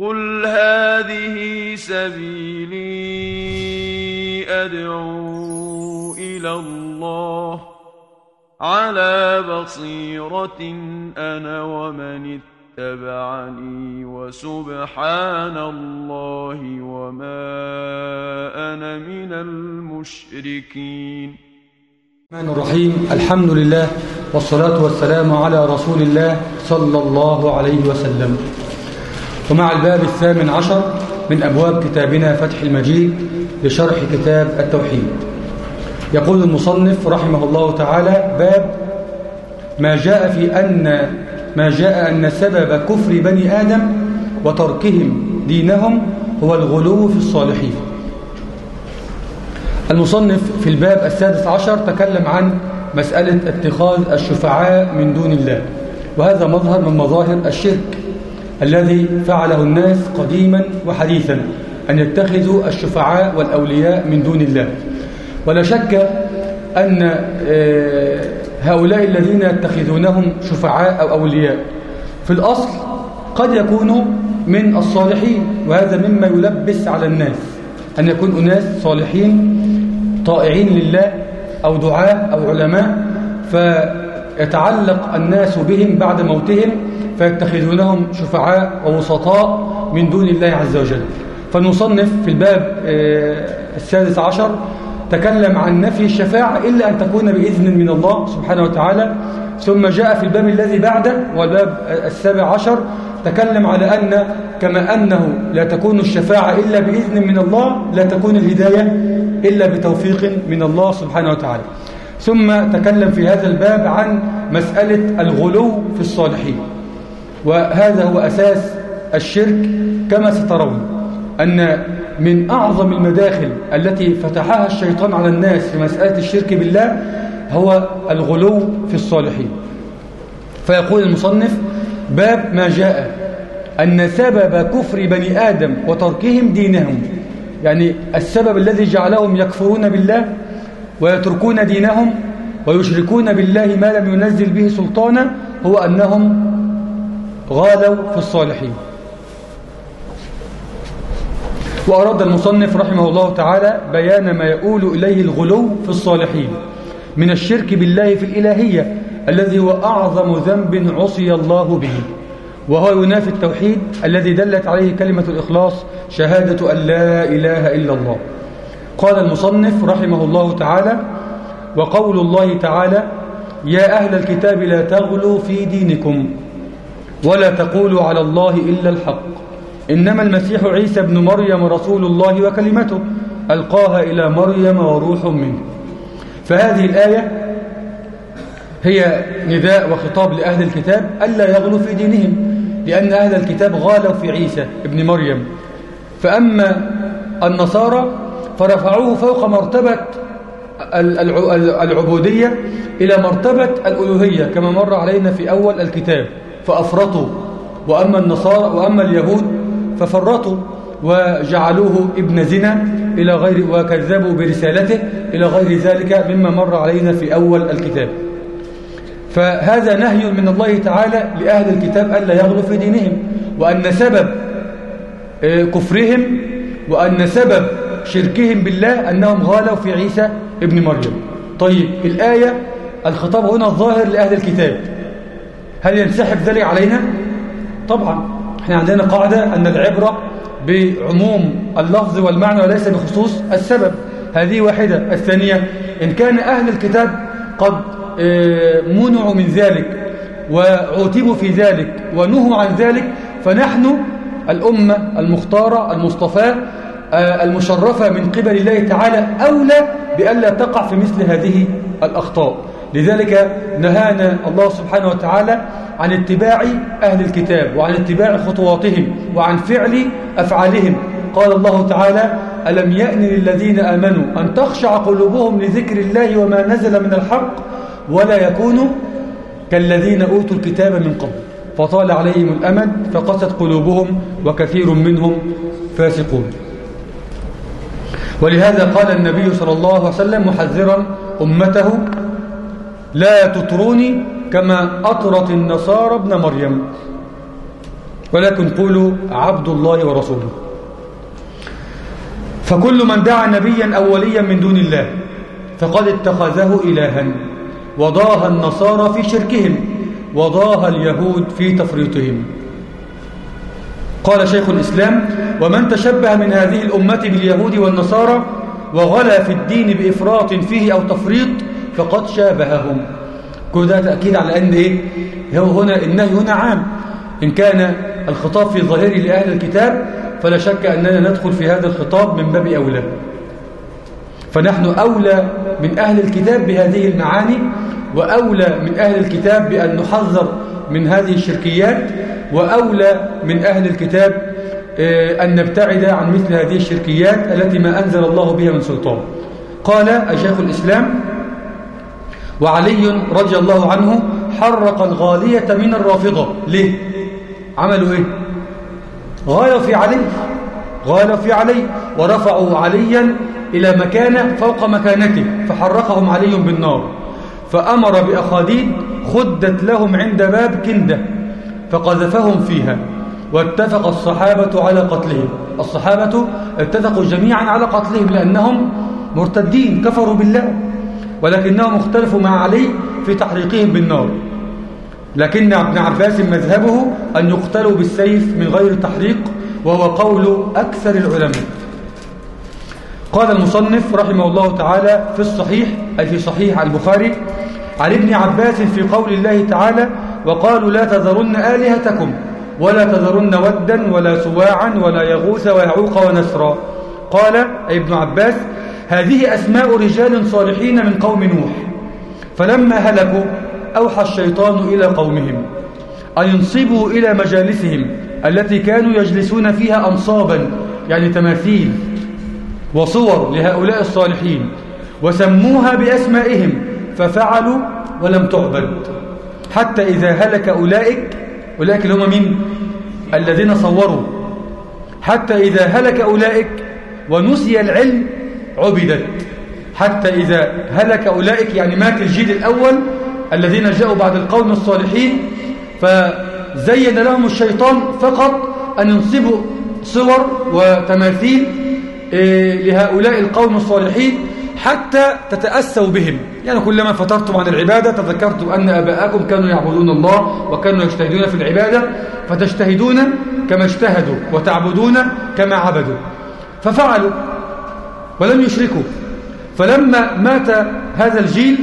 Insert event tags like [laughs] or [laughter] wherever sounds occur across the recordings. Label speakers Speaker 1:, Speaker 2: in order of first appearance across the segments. Speaker 1: قل هذه سبيلي ادعو الى الله على بصيره انا ومن اتبعني وسبحان الله وما
Speaker 2: انا من المشركين الرحمن الرحيم الحمد لله والصلاه والسلام على رسول الله صلى الله عليه وسلم ومع الباب الثامن عشر من أبواب كتابنا فتح المجيد لشرح كتاب التوحيد يقول المصنف رحمه الله تعالى باب ما جاء في أن ما جاء أن سبب كفر بني آدم وتركهم دينهم هو الغلو في الصالحين المصنف في الباب السادس عشر تكلم عن مسألة اتخاذ الشفعاء من دون الله وهذا مظهر من مظاهر الشرك الذي فعله الناس قديما وحديثا أن يتخذوا الشفعاء والأولياء من دون الله ولا شك أن آه، هؤلاء الذين يتخذونهم شفعاء أو أولياء في الأصل قد يكونوا من الصالحين وهذا مما يلبس على الناس أن يكون أناس صالحين طائعين لله أو دعاء أو علماء فيتعلق الناس بهم بعد موتهم فيتخذونهم شفعاء ووسطاء من دون الله عز وجل فنصنف في الباب آه، السادس عشر تكلم عن نفي الشفاعة إلا أن تكون بإذن من الله سبحانه وتعالى ثم جاء في الباب الذي بعده والباب السابع عشر تكلم على أن كما أنه لا تكون الشفاعة إلا بإذن من الله لا تكون الهداية إلا بتوفيق من الله سبحانه وتعالى ثم تكلم في هذا الباب عن مسألة الغلو في الصالحين وهذا هو أساس الشرك كما سترون أن من أعظم المداخل التي فتحها الشيطان على الناس في مسألة الشرك بالله هو الغلو في الصالحين فيقول المصنف باب ما جاء أن سبب كفر بني آدم وتركهم دينهم يعني السبب الذي جعلهم يكفرون بالله ويتركون دينهم ويشركون بالله ما لم ينزل به سلطانا هو أنهم غالوا في الصالحين وأراد المصنف رحمه الله تعالى بيان ما يقول إليه الغلو في الصالحين من الشرك بالله في الإلهية الذي هو أعظم ذنب عصي الله به وهو ينافي التوحيد الذي دلت عليه كلمة الإخلاص شهادة أن لا إله إلا الله قال المصنف رحمه الله تعالى وقول الله تعالى يا أهل الكتاب لا تغلوا في دينكم ولا تقولوا على الله إلا الحق إنما المسيح عيسى بن مريم رسول الله وكلمته ألقاها إلى مريم وروح منه فهذه الآية هي نداء وخطاب لأهل الكتاب ألا يغلوا في دينهم لأن أهل الكتاب غالوا في عيسى ابن مريم فأما النصارى فرفعوه فوق مرتبة العبودية إلى مرتبة الألوهية كما مر علينا في أول الكتاب فأفرطوا وأما النصارى وأما اليهود ففرطوا وجعلوه ابن زنا إلى غير وكذبوا برسالته إلى غير ذلك مما مر علينا في أول الكتاب فهذا نهي من الله تعالى لأهل الكتاب ألا يغلوا في دينهم وأن سبب آه، كفرهم وأن سبب شركهم بالله أنهم غالوا في عيسى ابن مريم طيب الآية الخطاب هنا الظاهر لأهل الكتاب هل ينسحب ذلك علينا؟ طبعا احنا عندنا قاعدة أن العبرة بعموم اللفظ والمعنى وليس بخصوص السبب هذه واحدة الثانية إن كان أهل الكتاب قد آه، منعوا من ذلك وعوتبوا في ذلك ونهوا عن ذلك فنحن الأمة المختارة المصطفاة المشرفة من قبل الله تعالى أولى بألا تقع في مثل هذه الأخطاء لذلك نهانا الله سبحانه وتعالى عن اتباع أهل الكتاب وعن اتباع خطواتهم وعن فعل أفعالهم قال الله تعالى ألم يأن للذين آمنوا أن تخشع قلوبهم لذكر الله وما نزل من الحق ولا يكونوا كالذين أوتوا الكتاب من قبل فطال عليهم الأمد فقست قلوبهم وكثير منهم فاسقون ولهذا قال النبي صلى الله عليه وسلم محذرا أمته لا تطروني كما أطرت النصارى ابن مريم ولكن قولوا عبد الله ورسوله فكل من دعا نبيا أوليا من دون الله فقد اتخذه إلها وضاها النصارى في شركهم وضاها اليهود في تفريطهم قال شيخ الإسلام ومن تشبه من هذه الأمة باليهود والنصارى وغلا في الدين بإفراط فيه أو تفريط فقد شابههم كل ده تأكيد على أن إيه هنا النهي هنا عام إن كان الخطاب في ظاهره لأهل الكتاب فلا شك أننا ندخل في هذا الخطاب من باب أولى فنحن أولى من أهل الكتاب بهذه المعاني وأولى من أهل الكتاب بأن نحذر من هذه الشركيات وأولى من أهل الكتاب آه، أن نبتعد عن مثل هذه الشركيات التي ما أنزل الله بها من سلطان قال شيخ الإسلام وعلي رضي الله عنه حرق الغالية من الرافضة ليه عملوا ايه غالوا في علي غالوا في علي ورفعوا عليا إلى مكانه فوق مكانته فحرقهم علي بالنار فأمر بأخاديد خدت لهم عند باب كندة فقذفهم فيها واتفق الصحابة على قتلهم الصحابة اتفقوا جميعا على قتلهم لأنهم مرتدين كفروا بالله ولكنهم اختلفوا مع علي في تحريقهم بالنار لكن ابن عباس مذهبه أن يقتلوا بالسيف من غير تحريق وهو قول أكثر العلماء قال المصنف رحمه الله تعالى في الصحيح أي في صحيح البخاري عن ابن عباس في قول الله تعالى وقالوا لا تذرن آلهتكم ولا تذرن ودا ولا سواعا ولا يغوث ويعوق ونسرا قال ابن عباس هذه أسماء رجال صالحين من قوم نوح فلما هلكوا أوحى الشيطان إلى قومهم أن ينصبوا إلى مجالسهم التي كانوا يجلسون فيها أنصابا يعني تماثيل وصور لهؤلاء الصالحين وسموها بأسمائهم ففعلوا ولم تعبد حتى إذا هلك أولئك أولئك اللي هم مين؟ الذين صوروا حتى إذا هلك أولئك ونسي العلم عبدت حتى إذا هلك أولئك يعني مات الجيل الأول الذين جاءوا بعد القوم الصالحين فزين لهم الشيطان فقط أن ينصبوا صور وتماثيل إيه، لهؤلاء القوم الصالحين حتى تتأسوا بهم يعني كلما فترتم عن العبادة تذكرتم أن أباءكم كانوا يعبدون الله وكانوا يجتهدون في العبادة فتجتهدون كما اجتهدوا وتعبدون كما عبدوا ففعلوا ولم يشركوا فلما مات هذا الجيل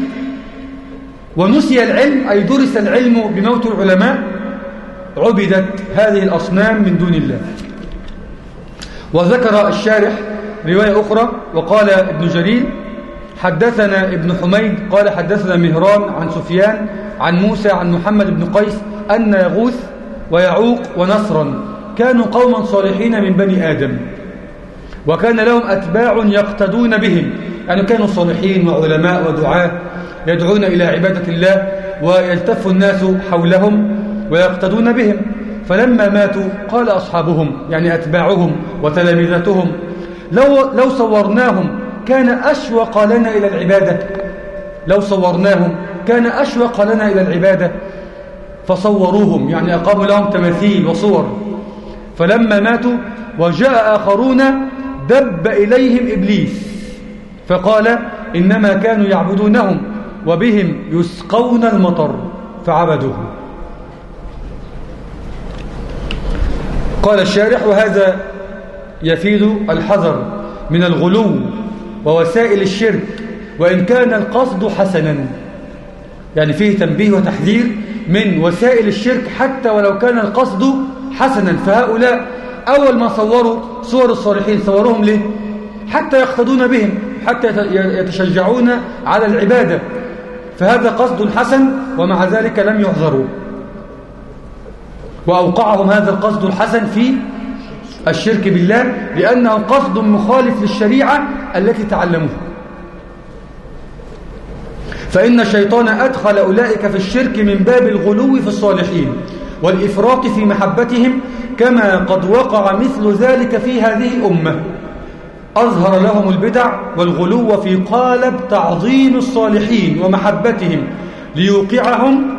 Speaker 2: ونسي العلم أي درس العلم بموت العلماء عبدت هذه الأصنام من دون الله وذكر الشارح رواية أخرى وقال ابن جرير حدثنا ابن حميد قال حدثنا مهران عن سفيان عن موسى عن محمد بن قيس أن يغوث ويعوق ونصرا كانوا قوما صالحين من بني آدم وكان لهم أتباع يقتدون بهم يعني كانوا صالحين وعلماء ودعاة يدعون إلى عبادة الله ويلتف الناس حولهم ويقتدون بهم فلما ماتوا قال أصحابهم يعني أتباعهم وتلامذتهم لو, لو صورناهم كان أشوق لنا إلى العبادة لو صورناهم كان أشوق لنا إلى العبادة فصوروهم يعني أقاموا لهم تماثيل وصور فلما ماتوا وجاء آخرون دب إليهم إبليس فقال إنما كانوا يعبدونهم وبهم يسقون المطر فعبدوه قال الشارح وهذا يفيد الحذر من الغلو ووسائل الشرك وإن كان القصد حسنا يعني فيه تنبيه وتحذير من وسائل الشرك حتى ولو كان القصد حسنا فهؤلاء أول ما صوروا صور الصالحين صورهم ليه حتى يقتدون بهم حتى يتشجعون على العبادة فهذا قصد حسن ومع ذلك لم يحذروا وأوقعهم هذا القصد الحسن في الشرك بالله لأنه قصد مخالف للشريعة التي تعلموها فإن الشيطان أدخل أولئك في الشرك من باب الغلو في الصالحين والإفراط في محبتهم كما قد وقع مثل ذلك في هذه الأمة أظهر لهم البدع والغلو في قالب تعظيم الصالحين ومحبتهم ليوقعهم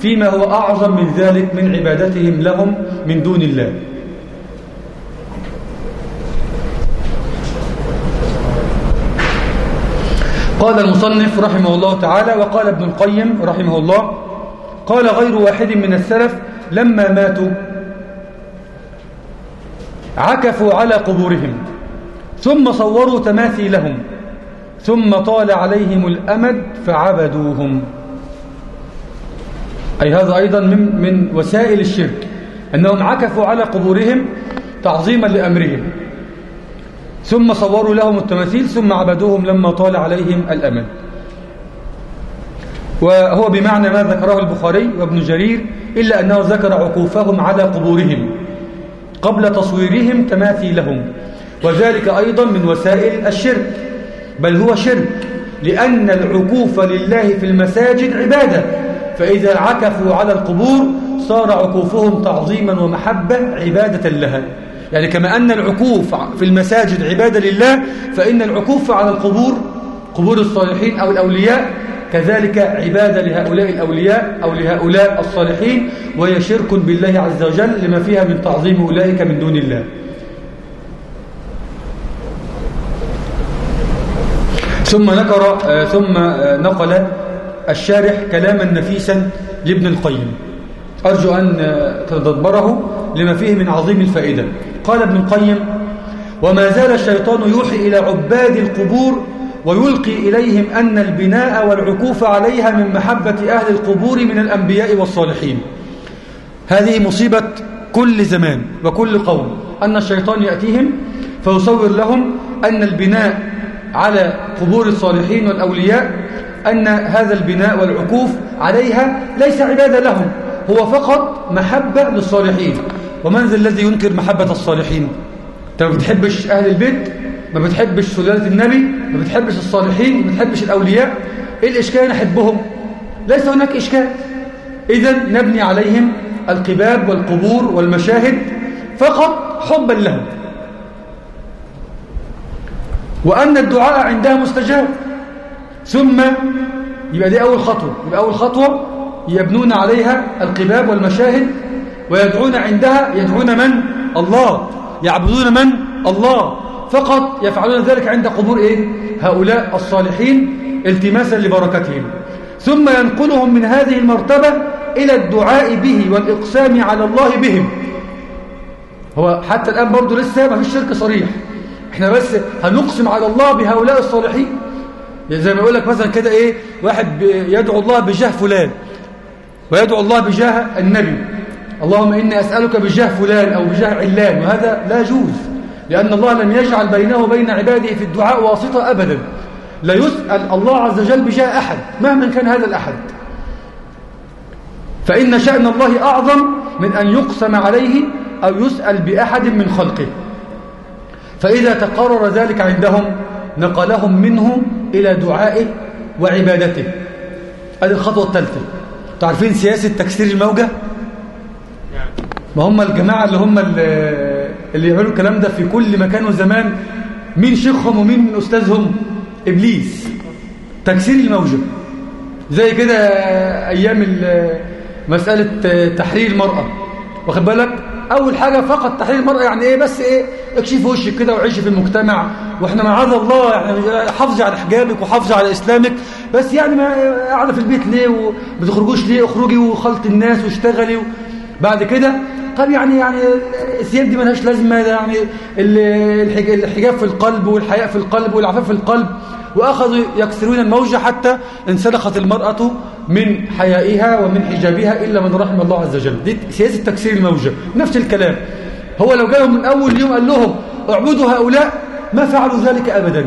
Speaker 2: فيما هو أعظم من ذلك من عبادتهم لهم من دون الله قال المصنف رحمه الله تعالى وقال ابن القيم رحمه الله قال غير واحد من السلف لما ماتوا عكفوا على قبورهم ثم صوروا تماثيلهم ثم طال عليهم الأمد فعبدوهم أي هذا أيضا من, من وسائل الشرك أنهم عكفوا على قبورهم تعظيما لأمرهم ثم صوروا لهم التماثيل ثم عبدوهم لما طال عليهم الأمد وهو بمعنى ما ذكره البخاري وابن جرير إلا أنه ذكر عقوفهم على قبورهم قبل تصويرهم تماثيلهم وذلك أيضا من وسائل الشرك بل هو شرك لأن العكوف لله في المساجد عبادة فإذا عكفوا على القبور صار عكوفهم تعظيما ومحبة عبادة لها يعني كما أن العكوف في المساجد عبادة لله فإن العكوف على القبور قبور الصالحين أو الأولياء كذلك عبادة لهؤلاء الأولياء أو لهؤلاء الصالحين وهي شرك بالله عز وجل لما فيها من تعظيم أولئك من دون الله ثم نقر آه، ثم آه، نقل الشارح كلاما نفيسا لابن القيم أرجو أن آه، تدبره لما فيه من عظيم الفائدة قال ابن القيم وما زال الشيطان يوحي إلى عباد القبور ويلقي إليهم أن البناء والعكوف عليها من محبة أهل القبور من الأنبياء والصالحين هذه مصيبة كل زمان وكل قوم أن الشيطان يأتيهم فيصور لهم أن البناء على قبور الصالحين والأولياء أن هذا البناء والعكوف عليها ليس عبادة لهم هو فقط محبة للصالحين ومن ذا الذي ينكر محبة الصالحين أنت ما بتحبش أهل البيت ما بتحبش سلالة النبي ما بتحبش الصالحين ما بتحبش الأولياء إيه الإشكال نحبهم ليس هناك إشكال إذا نبني عليهم القباب والقبور والمشاهد فقط حبا لهم وأن الدعاء عندها مستجاب ثم يبقى دي أول خطوة يبقى أول خطوة يبنون عليها القباب والمشاهد ويدعون عندها يدعون من؟ الله يعبدون من؟ الله فقط يفعلون ذلك عند قبور إيه؟ هؤلاء الصالحين التماسا لبركتهم ثم ينقلهم من هذه المرتبة إلى الدعاء به والإقسام على الله بهم هو حتى الآن برضو لسه ما فيش شرك صريح احنا بس هنقسم على الله بهؤلاء الصالحين زي ما يقول لك مثلا كده ايه واحد يدعو الله بجاه فلان ويدعو الله بجاه النبي اللهم إني أسألك بجاه فلان أو بجاه علان وهذا لا يجوز لأن الله لم يجعل بينه وبين عباده في الدعاء واسطة أبدا لا يسأل الله عز وجل بجاه أحد مهما كان هذا الأحد فإن شأن الله أعظم من أن يقسم عليه أو يسأل بأحد من خلقه فإذا تقرر ذلك عندهم نقلهم منه إلى دعائه وعبادته هذه الخطوة الثالثة تعرفين سياسة تكسير الموجة نعم. ما هم الجماعة اللي هم اللي اللي يعملوا الكلام ده في كل مكان وزمان مين شيخهم ومين أستاذهم إبليس تكسير الموجة زي كده أيام مسألة تحرير المرأة واخد بالك أول حاجة فقط تحرير المرأة يعني إيه بس إيه اكشف وشك كده وعيش في المجتمع وإحنا معاذ الله يعني حافظي على حجابك وحافظي على إسلامك بس يعني ما قاعدة في البيت ليه وما تخرجوش ليه اخرجي وخلط الناس واشتغلي بعد كده طب يعني يعني الثياب دي ملهاش لازمه ده يعني الحجاب في القلب والحياء في القلب والعفاف في القلب وأخذوا يكسرون الموجه حتى انسلخت المرأة من حيائها ومن حجابها إلا من رحم الله عز وجل دي سياسة تكسير الموجة نفس الكلام هو لو جاءهم من أول يوم قال لهم اعبدوا هؤلاء ما فعلوا ذلك أبدا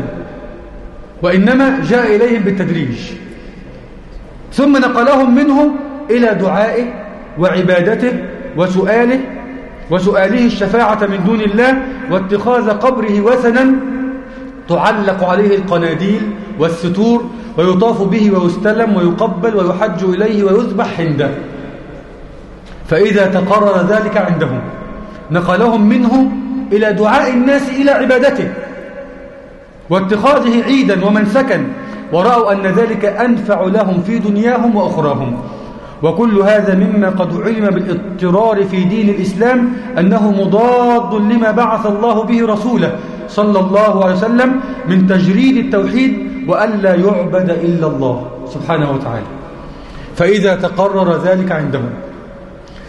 Speaker 2: وإنما جاء إليهم بالتدريج ثم نقلهم منهم إلى دعائه وعبادته وسؤاله وسؤاله الشفاعة من دون الله واتخاذ قبره وثنا تعلق عليه القناديل والستور ويطاف به ويستلم ويقبل ويحج إليه ويذبح عنده فإذا تقرر ذلك عندهم نقلهم منه إلى دعاء الناس إلى عبادته واتخاذه عيدا ومنسكا ورأوا أن ذلك أنفع لهم في دنياهم وأخراهم وكل هذا مما قد علم بالاضطرار في دين الإسلام أنه مضاد لما بعث الله به رسوله صلى الله عليه وسلم من تجريد التوحيد وألا يعبد إلا الله سبحانه وتعالى فإذا تقرر ذلك عندهم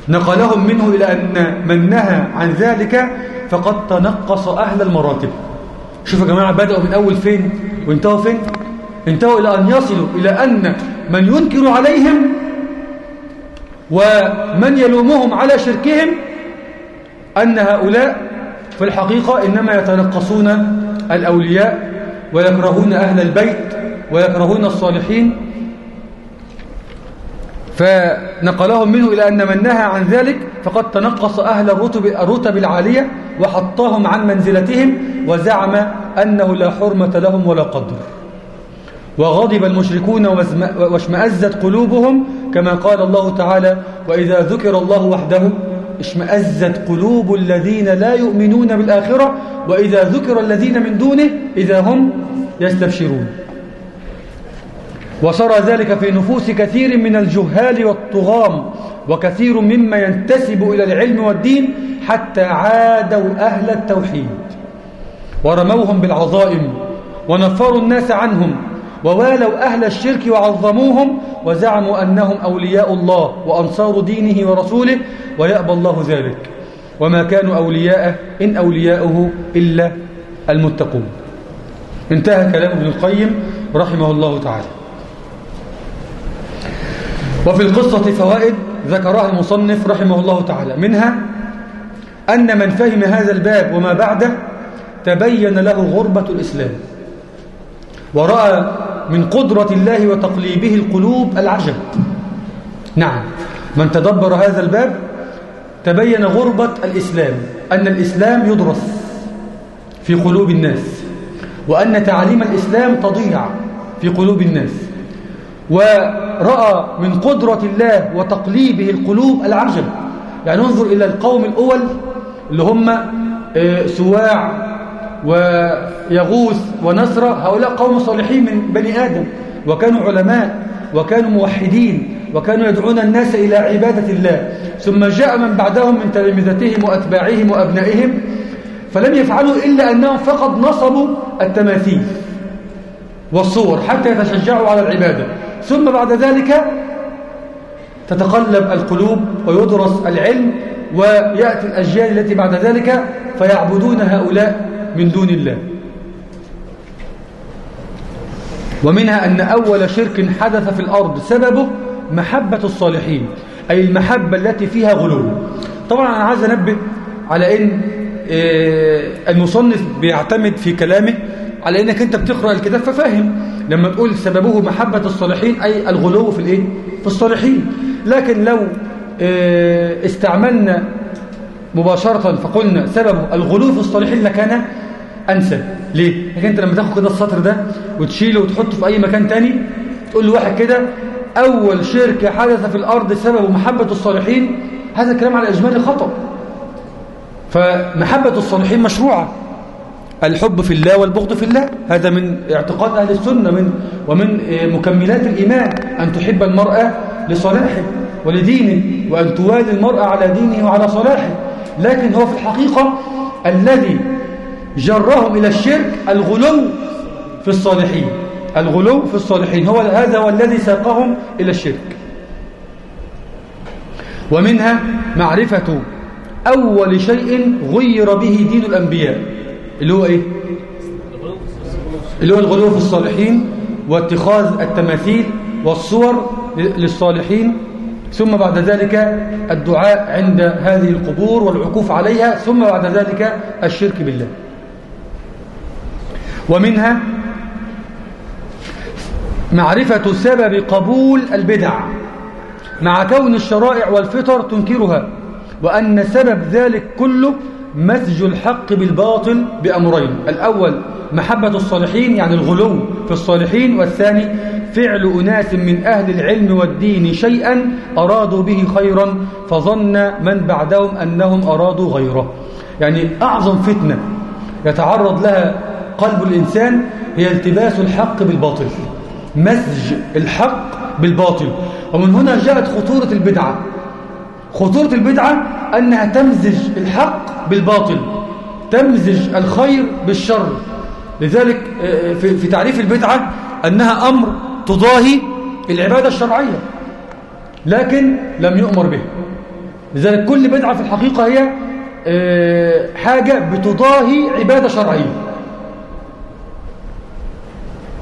Speaker 2: نقلهم منه إلى أن من نهى عن ذلك فقد تنقص أهل المراتب شوفوا يا جماعة بدأوا من أول فين وانتهوا فين انتهوا إلى أن يصلوا إلى أن من ينكر عليهم ومن يلومهم على شركهم أن هؤلاء في الحقيقة إنما يتنقصون الأولياء ويكرهون أهل البيت ويكرهون الصالحين فنقلهم منه إلى أن من نهى عن ذلك فقد تنقص أهل الرتب, الرتب العالية وحطاهم عن منزلتهم وزعم أنه لا حرمة لهم ولا قدر وغضب المشركون واشمأزت قلوبهم كما قال الله تعالى وإذا ذكر الله وحده اشمأزت قلوب الذين لا يؤمنون بالآخرة وإذا ذكر الذين من دونه إذا هم يستبشرون وسرى ذلك في نفوس كثير من الجهال والطغام وكثير مما ينتسب إلى العلم والدين حتى عادوا أهل التوحيد ورموهم بالعظائم ونفروا الناس عنهم ووالوا أهل الشرك وعظموهم وزعموا أنهم أولياء الله وأنصار دينه ورسوله ويأبى الله ذلك وما كانوا أولياءه إن أولياءه إلا المتقون انتهى كلام ابن القيم رحمه الله تعالى وفي القصة فوائد ذكرها المصنف رحمه الله تعالى منها أن من فهم هذا الباب وما بعده تبين له غربة الإسلام ورأى من قدرة الله وتقليبه القلوب العجب نعم من تدبر هذا الباب تبين غربة الإسلام أن الإسلام يدرس في قلوب الناس وأن تعاليم الإسلام تضيع في قلوب الناس ورأى من قدرة الله وتقليبه القلوب العجب يعني انظر إلى القوم الأول اللي هم آه، سواع ويغوث ونصر هؤلاء قوم صالحين من بني آدم وكانوا علماء وكانوا موحدين وكانوا يدعون الناس إلى عبادة الله ثم جاء من بعدهم من تلامذتهم وأتباعهم وأبنائهم فلم يفعلوا إلا أنهم فقط نصبوا التماثيل والصور حتى يتشجعوا على العبادة ثم بعد ذلك تتقلب القلوب ويدرس العلم ويأتي الأجيال التي بعد ذلك فيعبدون هؤلاء من دون الله ومنها أن أول شرك حدث في الأرض سببه محبة الصالحين أي المحبة التي فيها غلو طبعا أنا عايز أنبه على أن آه، المصنف بيعتمد في كلامه على أنك أنت بتقرأ الكتاب ففاهم لما تقول سببه محبة الصالحين أي الغلو في الإيه؟ في الصالحين لكن لو آه، استعملنا مباشرة فقلنا سبب الغلو في الصالحين لكان انسب ليه لكن انت لما تاخد كده السطر ده وتشيله وتحطه في اي مكان تاني تقول لواحد كده اول شرك حدث في الارض سبب محبه الصالحين هذا الكلام على اجمالي خطا فمحبه الصالحين مشروعه الحب في الله والبغض في الله هذا من اعتقاد أهل السنة من ومن آه، مكملات الإيمان أن تحب المرأة لصلاحه ولدينه وأن توالي المرأة على دينه وعلى صلاحه لكن هو في الحقيقة الذي جرهم إلى الشرك الغلو في الصالحين الغلو في الصالحين هو هذا هو الذي ساقهم إلى الشرك ومنها معرفة أول شيء غير به دين الأنبياء اللي هو إيه؟ اللي هو الغلو في الصالحين واتخاذ التماثيل والصور للصالحين ثم بعد ذلك الدعاء عند هذه القبور والعكوف عليها ثم بعد ذلك الشرك بالله ومنها معرفة سبب قبول البدع مع كون الشرائع والفطر تنكرها وأن سبب ذلك كله مزج الحق بالباطل بأمرين الأول محبة الصالحين يعني الغلو في الصالحين والثاني فعل أناس من أهل العلم والدين شيئا أرادوا به خيرا فظن من بعدهم أنهم أرادوا غيره يعني أعظم فتنة يتعرض لها قلب الإنسان هي التباس الحق بالباطل مزج الحق بالباطل ومن هنا جاءت خطورة البدعة خطورة البدعة أنها تمزج الحق بالباطل تمزج الخير بالشر لذلك آه، آه، في تعريف البدعة أنها أمر تضاهي العبادة الشرعية لكن لم يؤمر به لذلك كل بدعة في الحقيقة هي آه، حاجة بتضاهي عبادة شرعية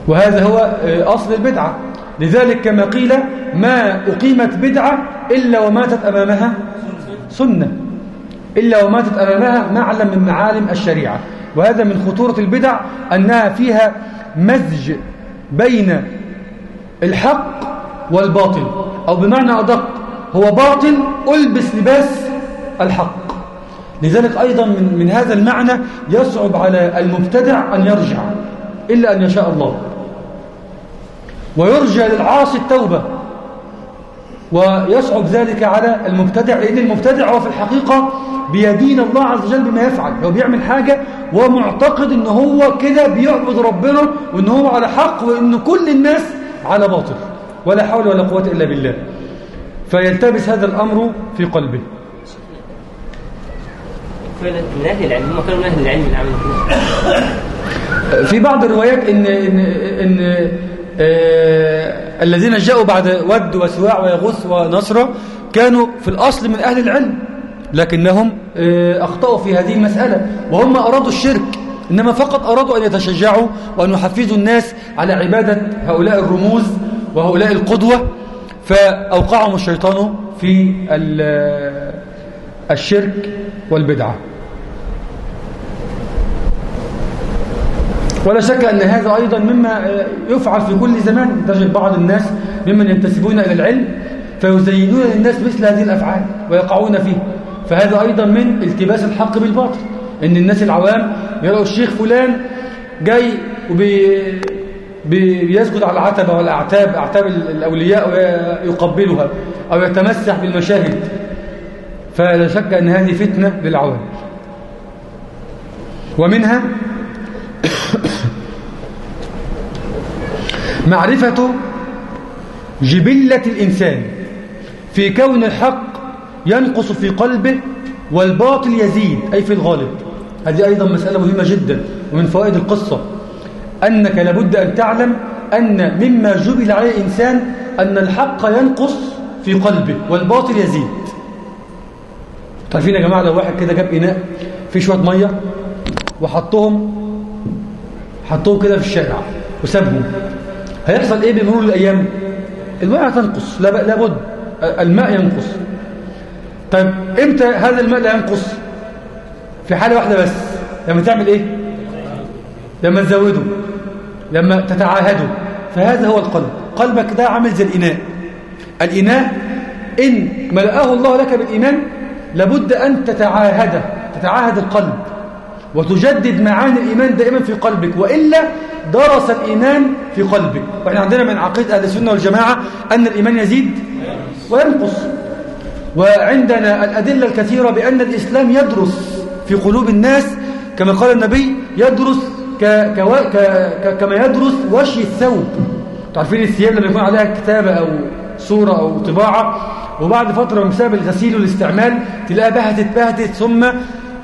Speaker 2: وهذا هو آه، أصل البدعة لذلك كما قيل ما أقيمت بدعة إلا وماتت أمامها سنة إلا وماتت أمامها معلم من معالم الشريعة وهذا من خطورة البدع أنها فيها مزج بين الحق والباطل أو بمعنى أدق هو باطل ألبس لباس الحق لذلك أيضا من, هذا المعنى يصعب على المبتدع أن يرجع إلا أن يشاء الله ويرجى للعاصي التوبة ويصعب ذلك على المبتدع لأن المبتدع هو في الحقيقة بيدين الله عز وجل بما يفعل هو بيعمل حاجة ومعتقد ان هو كده بيعبد ربنا وان هو على حق وان كل الناس على باطل ولا حول ولا قوة إلا بالله فيلتبس هذا الأمر في قلبه من أهل العلم هم كانوا من أهل العلم في بعض الروايات إن, إن, إن آه، الذين جاءوا بعد ود وسواع ويغوث ونصرة كانوا في الأصل من أهل العلم لكنهم آه، أخطأوا في هذه المسألة وهم أرادوا الشرك إنما فقط أرادوا أن يتشجعوا وأن يحفزوا الناس على عبادة هؤلاء الرموز وهؤلاء القدوة فأوقعهم الشيطان في آه، الشرك والبدعة ولا شك أن هذا أيضا مما يفعل في كل زمان تجد بعض الناس ممن ينتسبون إلى العلم فيزينون للناس مثل هذه الأفعال ويقعون فيه فهذا أيضا من التباس الحق بالباطل إن الناس العوام يروا الشيخ فلان جاي وبي بيسجد على العتبة والأعتاب أعتاب الأولياء ويقبلها أو يتمسح بالمشاهد فلا شك أن هذه فتنة للعوام ومنها معرفة جبلة الإنسان في كون الحق ينقص في قلبه والباطل يزيد أي في الغالب هذه أيضا مسألة مهمة جدا ومن فوائد القصة أنك لابد أن تعلم أن مما جبل عليه الإنسان أن الحق ينقص في قلبه والباطل يزيد عارفين يا جماعة لو واحد كده جاب إناء فيه شوية مية وحطهم حطوه كده في الشارع وسابهم هيحصل إيه بمرور الأيام المياه هتنقص لابد الماء ينقص طيب إمتى هذا الماء لا ينقص في حالة واحدة بس لما تعمل إيه لما تزوده لما تتعاهده فهذا هو القلب قلبك ده عامل زي الإناء الإناء إن ملأه الله لك بالإيمان لابد أن تتعاهده تتعاهد القلب وتجدد معاني الإيمان دائما في قلبك وإلا درس الإيمان في قلبك وإحنا عندنا من عقيدة أهل السنة والجماعة أن الإيمان يزيد وينقص وعندنا الأدلة الكثيرة بأن الإسلام يدرس في قلوب الناس كما قال النبي يدرس ك... ك... ك... ك... كما يدرس وشي الثوب تعرفين الثياب لما يكون عليها كتابة أو صورة أو طباعة وبعد فترة بسبب الغسيل والاستعمال تلاقيها بهتت بهتت ثم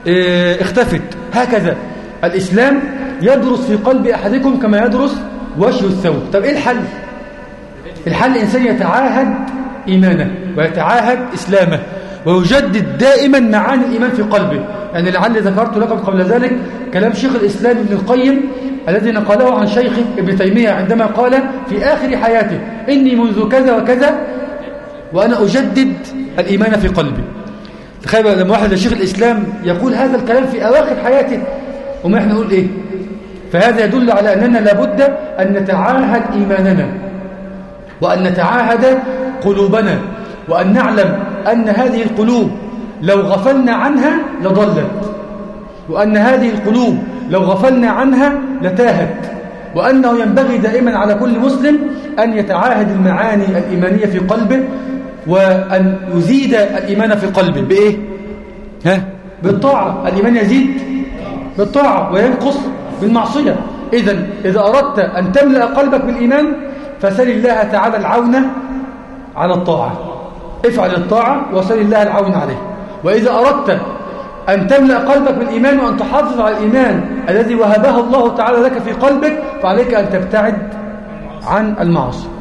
Speaker 2: آه، اختفت هكذا الإسلام يدرس في قلب أحدكم كما يدرس وشي الثوب طب إيه الحل؟ الحل الإنسان يتعاهد إيمانه ويتعاهد إسلامه ويجدد دائما معاني الإيمان في قلبه يعني لعل ذكرت لكم قبل ذلك كلام شيخ الإسلام ابن القيم الذي نقله عن شيخ ابن تيمية عندما قال في آخر حياته إني منذ كذا وكذا وأنا أجدد الإيمان في قلبي تخيل بقى لما واحد شيخ الإسلام يقول هذا الكلام في أواخر حياته وما احنا نقول إيه فهذا يدل على أننا لابد أن نتعاهد إيماننا وأن نتعاهد قلوبنا وأن نعلم أن هذه القلوب لو غفلنا عنها لضلت وأن هذه القلوب لو غفلنا عنها لتاهت وأنه ينبغي دائما على كل مسلم أن يتعاهد المعاني الإيمانية في قلبه وأن يزيد الإيمان في قلبه بإيه؟ ها؟ بالطاعة الإيمان يزيد بالطاعة وينقص بالمعصية إذا إذا أردت أن تملأ قلبك بالإيمان فسل الله تعالى العون على الطاعة افعل الطاعة وسل الله العون عليه وإذا أردت أن تملأ قلبك بالإيمان وأن تحافظ على الإيمان الذي وهبه الله تعالى لك في قلبك فعليك أن تبتعد عن المعصية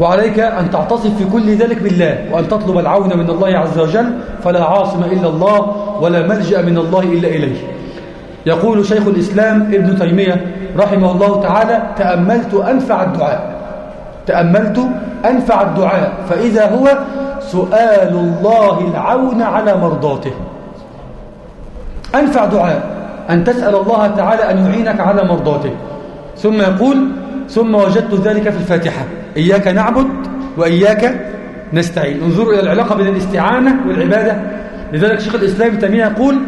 Speaker 2: وعليك أن تعتصف في كل ذلك بالله وأن تطلب العون من الله عز وجل فلا عاصم إلا الله ولا ملجأ من الله إلا إليه يقول شيخ الإسلام ابن تيمية رحمه الله تعالى تأملت أنفع الدعاء تأملت أنفع الدعاء فإذا هو سؤال الله العون على مرضاته أنفع دعاء أن تسأل الله تعالى أن يعينك على مرضاته ثم يقول ثم وجدت ذلك في الفاتحة إياك نعبد وإياك نستعين انظروا إلى العلاقة بين الاستعانة والعبادة لذلك شيخ الإسلام تيمية يقول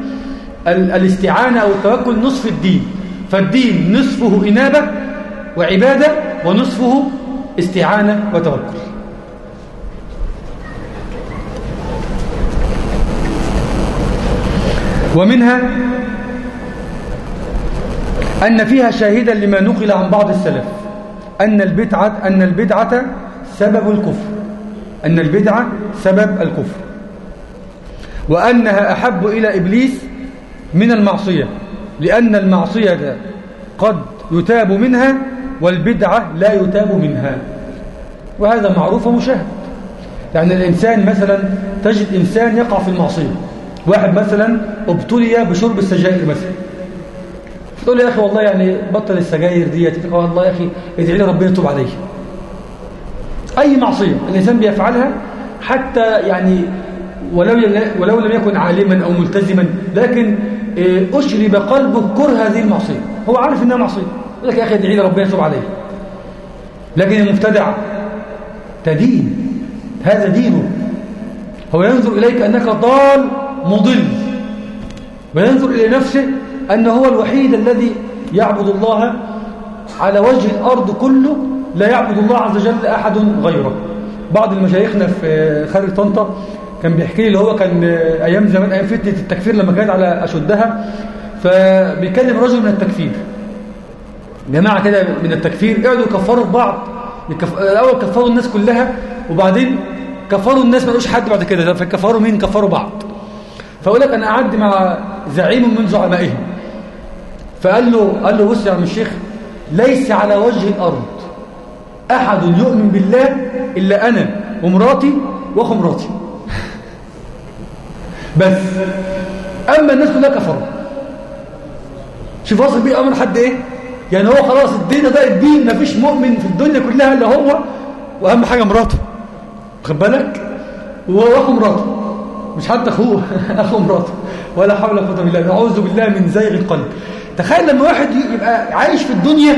Speaker 2: الاستعانة أو التوكل نصف الدين فالدين نصفه إنابة وعبادة ونصفه استعانة وتوكل ومنها أن فيها شاهدا لما نقل عن بعض السلف أن البدعة أن البدعة سبب الكفر أن البدعة سبب الكفر وأنها أحب إلى إبليس من المعصية لأن المعصية قد يتاب منها والبدعة لا يتاب منها وهذا معروف ومشاهد يعني الإنسان مثلا تجد إنسان يقع في المعصية واحد مثلا ابتلي بشرب السجائر مثلا تقول لي يا أخي والله يعني بطل السجاير ديت والله آه يا أخي ادعي لي ربنا يتوب عليه أي معصية الإنسان بيفعلها حتى يعني ولو ولو لم يكن عالما أو ملتزما لكن آه، أشرب قلبه كره هذه المعصية هو عارف إنها معصية يقول لك يا أخي ادعي لي ربنا يتوب عليه لكن المبتدع تدين هذا دينه هو ينظر إليك أنك ضال مضل وينظر إلى نفسه أنه هو الوحيد الذي يعبد الله على وجه الأرض كله لا يعبد الله عز وجل أحد غيره بعض المشايخنا في خارج طنطا كان بيحكي لي اللي هو كان أيام زمان أيام فتنة التكفير لما كانت على أشدها فبيكلم رجل من التكفير جماعة كده من التكفير قعدوا يكفروا بعض الأول كفروا الناس كلها وبعدين كفروا الناس ما لقوش حد بعد كده فكفروا مين كفروا بعض فأقول لك أنا أعد مع زعيم من زعمائهم فقال له قال له بص يا عم الشيخ ليس على وجه الأرض أحد يؤمن بالله إلا أنا ومراتي وأخو مراتي بس أما الناس كلها كفروا شوف واصل بيه أمر حد إيه يعني هو خلاص الدنيا ده الدين مفيش مؤمن في الدنيا كلها إلا هو وأهم حاجة مراته واخد بالك وأخو مراته مش حتى أخوه [laughs] أخو مراته ولا حول ولا قوة إلا بالله أعوذ بالله من زيغ القلب تخيل لما واحد يبقى عايش في الدنيا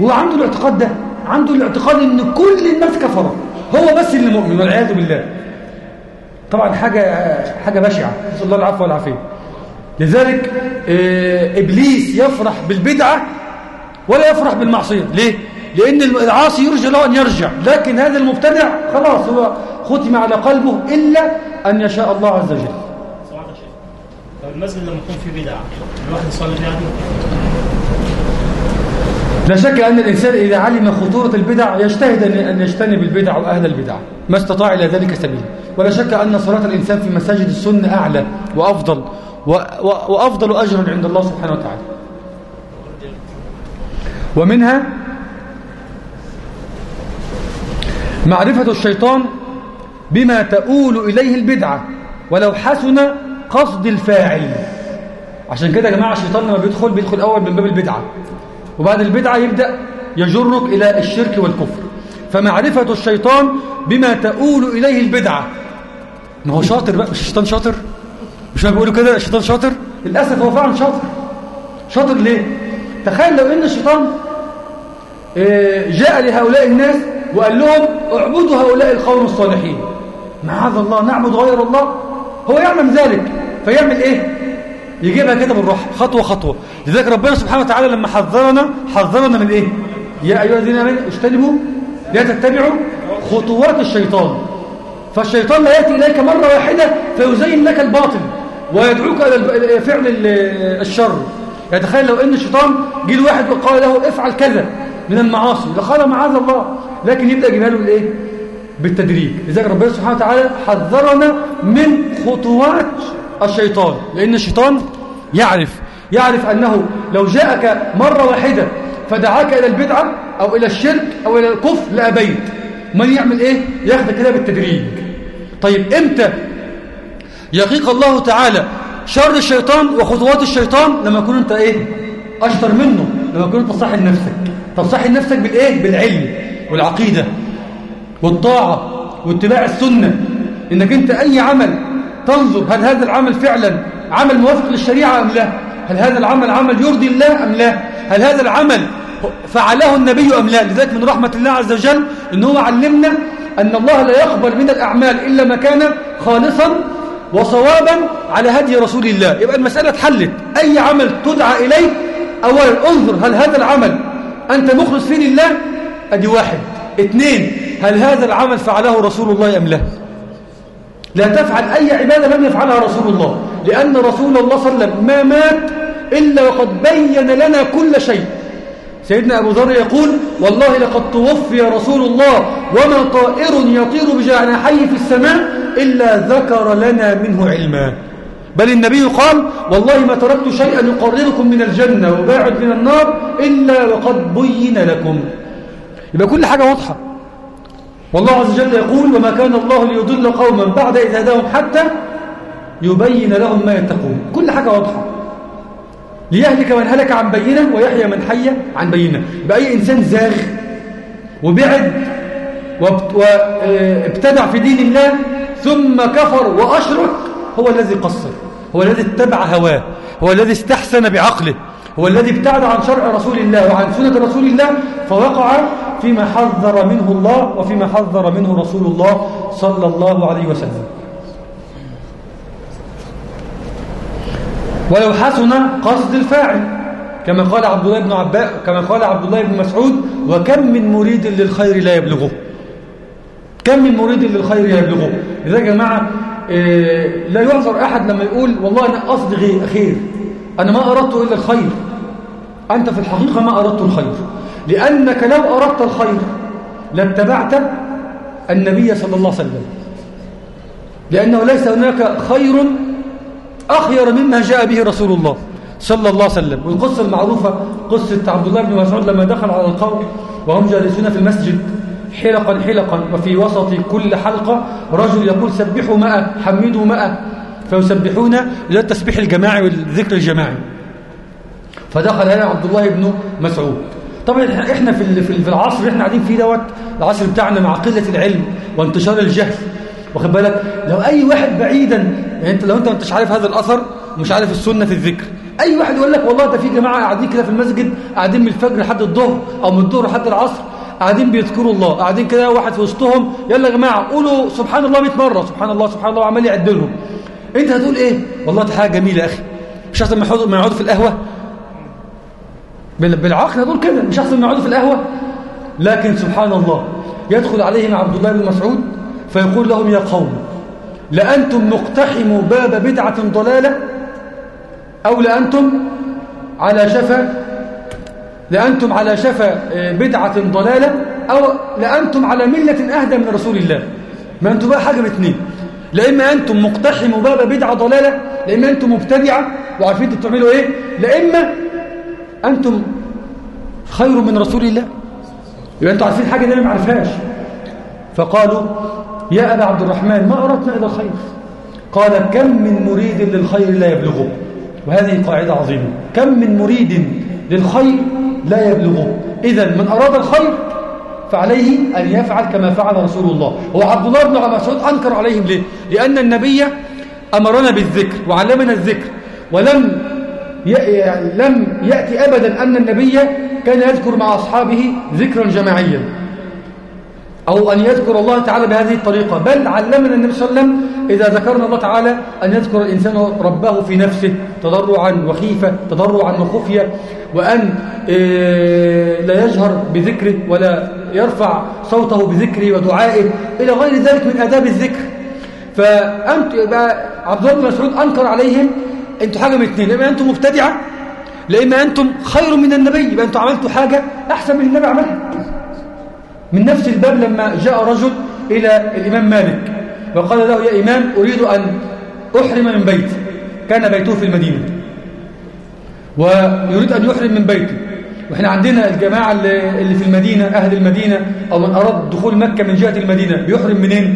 Speaker 2: وعنده الاعتقاد ده عنده الاعتقاد ان كل الناس كفره هو بس اللي مؤمن والعياذ بالله طبعا حاجة حاجة بشعة نسأل الله العفو والعافية لذلك آه، إبليس يفرح بالبدعة ولا يفرح بالمعصية ليه؟ لأن العاصي يرجى له أن يرجع لكن هذا المبتدع خلاص هو ختم على قلبه إلا أن يشاء الله عز وجل
Speaker 3: المسجد لما يكون فيه بدعة الواحد يصلي فيه
Speaker 2: لا شك أن الإنسان إذا علم خطورة البدع يجتهد أن يجتنب البدع وأهل البدع ما استطاع إلى ذلك سبيل ولا شك أن صلاة الإنسان في مساجد السنة أعلى وأفضل وأفضل أجر عند الله سبحانه وتعالى ومنها معرفة الشيطان بما تؤول إليه البدعة ولو حسن قصد الفاعل عشان كده يا جماعة الشيطان لما بيدخل بيدخل أول من باب البدعة وبعد البدعة يبدأ يجرك إلى الشرك والكفر فمعرفة الشيطان بما تؤول إليه البدعة ما هو شاطر بقى مش الشيطان شاطر مش ما بيقولوا كده الشيطان شاطر للأسف هو فعلا شاطر شاطر ليه تخيل لو إن الشيطان آه، جاء لهؤلاء الناس وقال لهم اعبدوا هؤلاء القوم الصالحين معاذ الله نعبد غير الله هو يعلم ذلك فيعمل ايه يجيبها كده بالروح خطوه خطوه لذلك ربنا سبحانه وتعالى لما حذرنا حذرنا من ايه يا ايها الذين امنوا اجتنبوا لا تتبعوا خطوات الشيطان فالشيطان لا ياتي اليك مره واحده فيزين لك الباطل ويدعوك الى فعل الشر يعني تخيل لو ان الشيطان جه لواحد وقال له افعل كذا من المعاصي لقال معاذ الله لكن يبدا يجيبها له بالايه بالتدريج لذلك ربنا سبحانه وتعالى حذرنا من خطوات الشيطان لأن الشيطان يعرف يعرف أنه لو جاءك مرة واحدة فدعاك إلى البدعة أو إلى الشرك أو إلى الكفر لأبيت من يعمل إيه؟ ياخدك كده بالتدريج طيب إمتى يقيك الله تعالى شر الشيطان وخطوات الشيطان لما يكون أنت إيه؟ أشطر منه لما يكون أنت صاحي لنفسك طب صحي لنفسك بالإيه؟ بالعلم والعقيدة والطاعة واتباع السنة إنك أنت أي عمل تنظر هل هذا العمل فعلا عمل موافق للشريعة أم لا هل هذا العمل عمل يرضي الله أم لا هل هذا العمل فعله النبي أم لا لذلك من رحمة الله عز وجل أنه علمنا أن الله لا يقبل من الأعمال إلا ما كان خالصا وصوابا على هدي رسول الله يبقى المسألة اتحلت أي عمل تدعى إليه أولا انظر هل هذا العمل أنت مخلص فيه لله أدي واحد اثنين هل هذا العمل فعله رسول الله أم لا لا تفعل أي عبادة لم يفعلها رسول الله لأن رسول الله صلى الله عليه وسلم ما مات إلا وقد بين لنا كل شيء سيدنا أبو ذر يقول والله لقد توفي رسول الله وما طائر يطير بجناحيه في السماء إلا ذكر لنا منه علما بل النبي قال والله ما تركت شيئا يقرركم من الجنة وباعد من النار إلا وقد بين لكم يبقى كل حاجة واضحة والله عز وجل يقول وما كان الله ليضل قوما بعد إذ هداهم حتى يبين لهم ما يتقون كل حاجة واضحة ليهلك من هلك عن بينة ويحيى من حي عن بينة بأي إنسان زاغ وبعد وابتدع في دين الله ثم كفر وأشرك هو الذي قصر هو الذي اتبع هواه هو الذي استحسن بعقله هو الذي ابتعد عن شرع رسول الله وعن سنة رسول الله فوقع فيما حذر منه الله وفيما حذر منه رسول الله صلى الله عليه وسلم ولو حسن قصد الفاعل كما قال عبد الله بن عباء كما قال عبد الله بن مسعود وكم من مريد للخير لا يبلغه كم من مريد للخير لا يبلغه لذلك يا جماعه آه، لا يعذر احد لما يقول والله انا قصدي خير انا ما اردت الا الخير انت في الحقيقه ما اردت الخير لأنك لو أردت الخير لاتبعت النبي صلى الله عليه وسلم لأنه ليس هناك خير أخير مما جاء به رسول الله صلى الله عليه وسلم والقصة المعروفة قصة عبد الله بن مسعود لما دخل على القوم وهم جالسون في المسجد حلقا حلقا وفي وسط كل حلقة رجل يقول سبحوا ماء حمدوا ماء فيسبحون إلى التسبيح الجماعي والذكر الجماعي فدخل هنا عبد الله بن مسعود طبعا احنا في في العصر اللي احنا قاعدين فيه دوت العصر بتاعنا مع قله العلم وانتشار الجهل واخد بالك لو اي واحد بعيدا يعني انت لو انت ما انتش عارف هذا الاثر ومش عارف السنه في الذكر اي واحد يقول لك والله ده في جماعه قاعدين كده في المسجد قاعدين من الفجر لحد الظهر او من الظهر لحد العصر قاعدين بيذكروا الله قاعدين كده واحد في وسطهم يلا يا جماعه قولوا سبحان الله 100 مره سبحان الله سبحان الله وعمال يعد لهم انت هتقول ايه والله دي حاجه جميله يا اخي مش احسن ما يقعدوا في القهوه بالعقل هدول كده مش أحسن يقعدوا في القهوة لكن سبحان الله يدخل عليهم عبد الله بن مسعود فيقول لهم يا قوم لأنتم مقتحموا باب بدعة ضلالة أو لأنتم على شفا لأنتم على شفا آه، بدعة ضلالة أو لأنتم على ملة أهدى من رسول الله ما أنتم بقى حاجة باثنين لا إما أنتم مقتحموا باب بدعة ضلالة لا إما أنتم مبتدعة وعارفين أنتم بتعملوا إيه لا إما أنتم خير من رسول الله يبقى أنتم عارفين حاجة أنا ما عارفهاش فقالوا يا أبا عبد الرحمن ما أردنا إلا الخير قال كم من مريد للخير لا يبلغه وهذه قاعدة عظيمة كم من مريد للخير لا يبلغه إذا من أراد الخير فعليه أن يفعل كما فعل رسول الله هو عبد الله بن مسعود أنكر عليهم ليه؟ لأن النبي أمرنا بالذكر وعلمنا الذكر ولم لم يأتي أبدا أن النبي كان يذكر مع أصحابه ذكرا جماعيا أو أن يذكر الله تعالى بهذه الطريقة بل علمنا النبي صلى الله عليه وسلم إذا ذكرنا الله تعالى أن يذكر الإنسان ربه في نفسه تضرعا وخيفة تضرعا وخفية وأن آه، لا يجهر بذكره ولا يرفع صوته بذكره ودعائه إلى غير ذلك من آداب الذكر فأنت عبد الله بن مسعود أنكر عليهم انتوا حاجة من يا اما انتم مبتدعة لا اما انتم خير من النبي يبقى انتوا عملتوا حاجة احسن من النبي عملها من نفس الباب لما جاء رجل الى الامام مالك وقال له يا امام اريد ان احرم من بيتي كان بيته في المدينة ويريد ان يحرم من بيته واحنا عندنا الجماعة اللي في المدينة اهل المدينة او من اراد دخول مكة من جهة المدينة بيحرم منين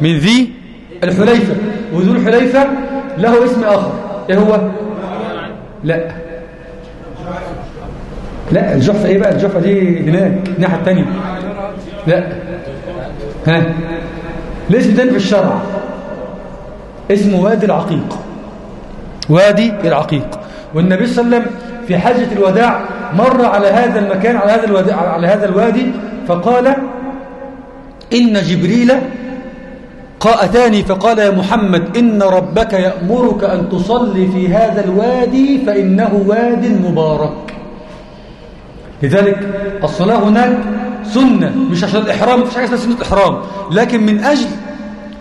Speaker 2: من ذي الحليفة وذو الحليفة له اسم آخر إيه هو؟ لا لا الجحفة إيه بقى الجحفة دي هناك الناحية التانية
Speaker 3: لا ها
Speaker 2: ليش تاني في الشرع اسمه وادي العقيق وادي العقيق والنبي صلى الله عليه وسلم في حجة الوداع مر على هذا المكان على هذا الوادي على هذا الوادي فقال إن جبريل أتاني فقال يا محمد إن ربك يأمرك أن تصلي في هذا الوادي فإنه واد مبارك لذلك الصلاة هناك سنة مش عشان الإحرام مش حاجة اسمها سنة إحرام لكن من أجل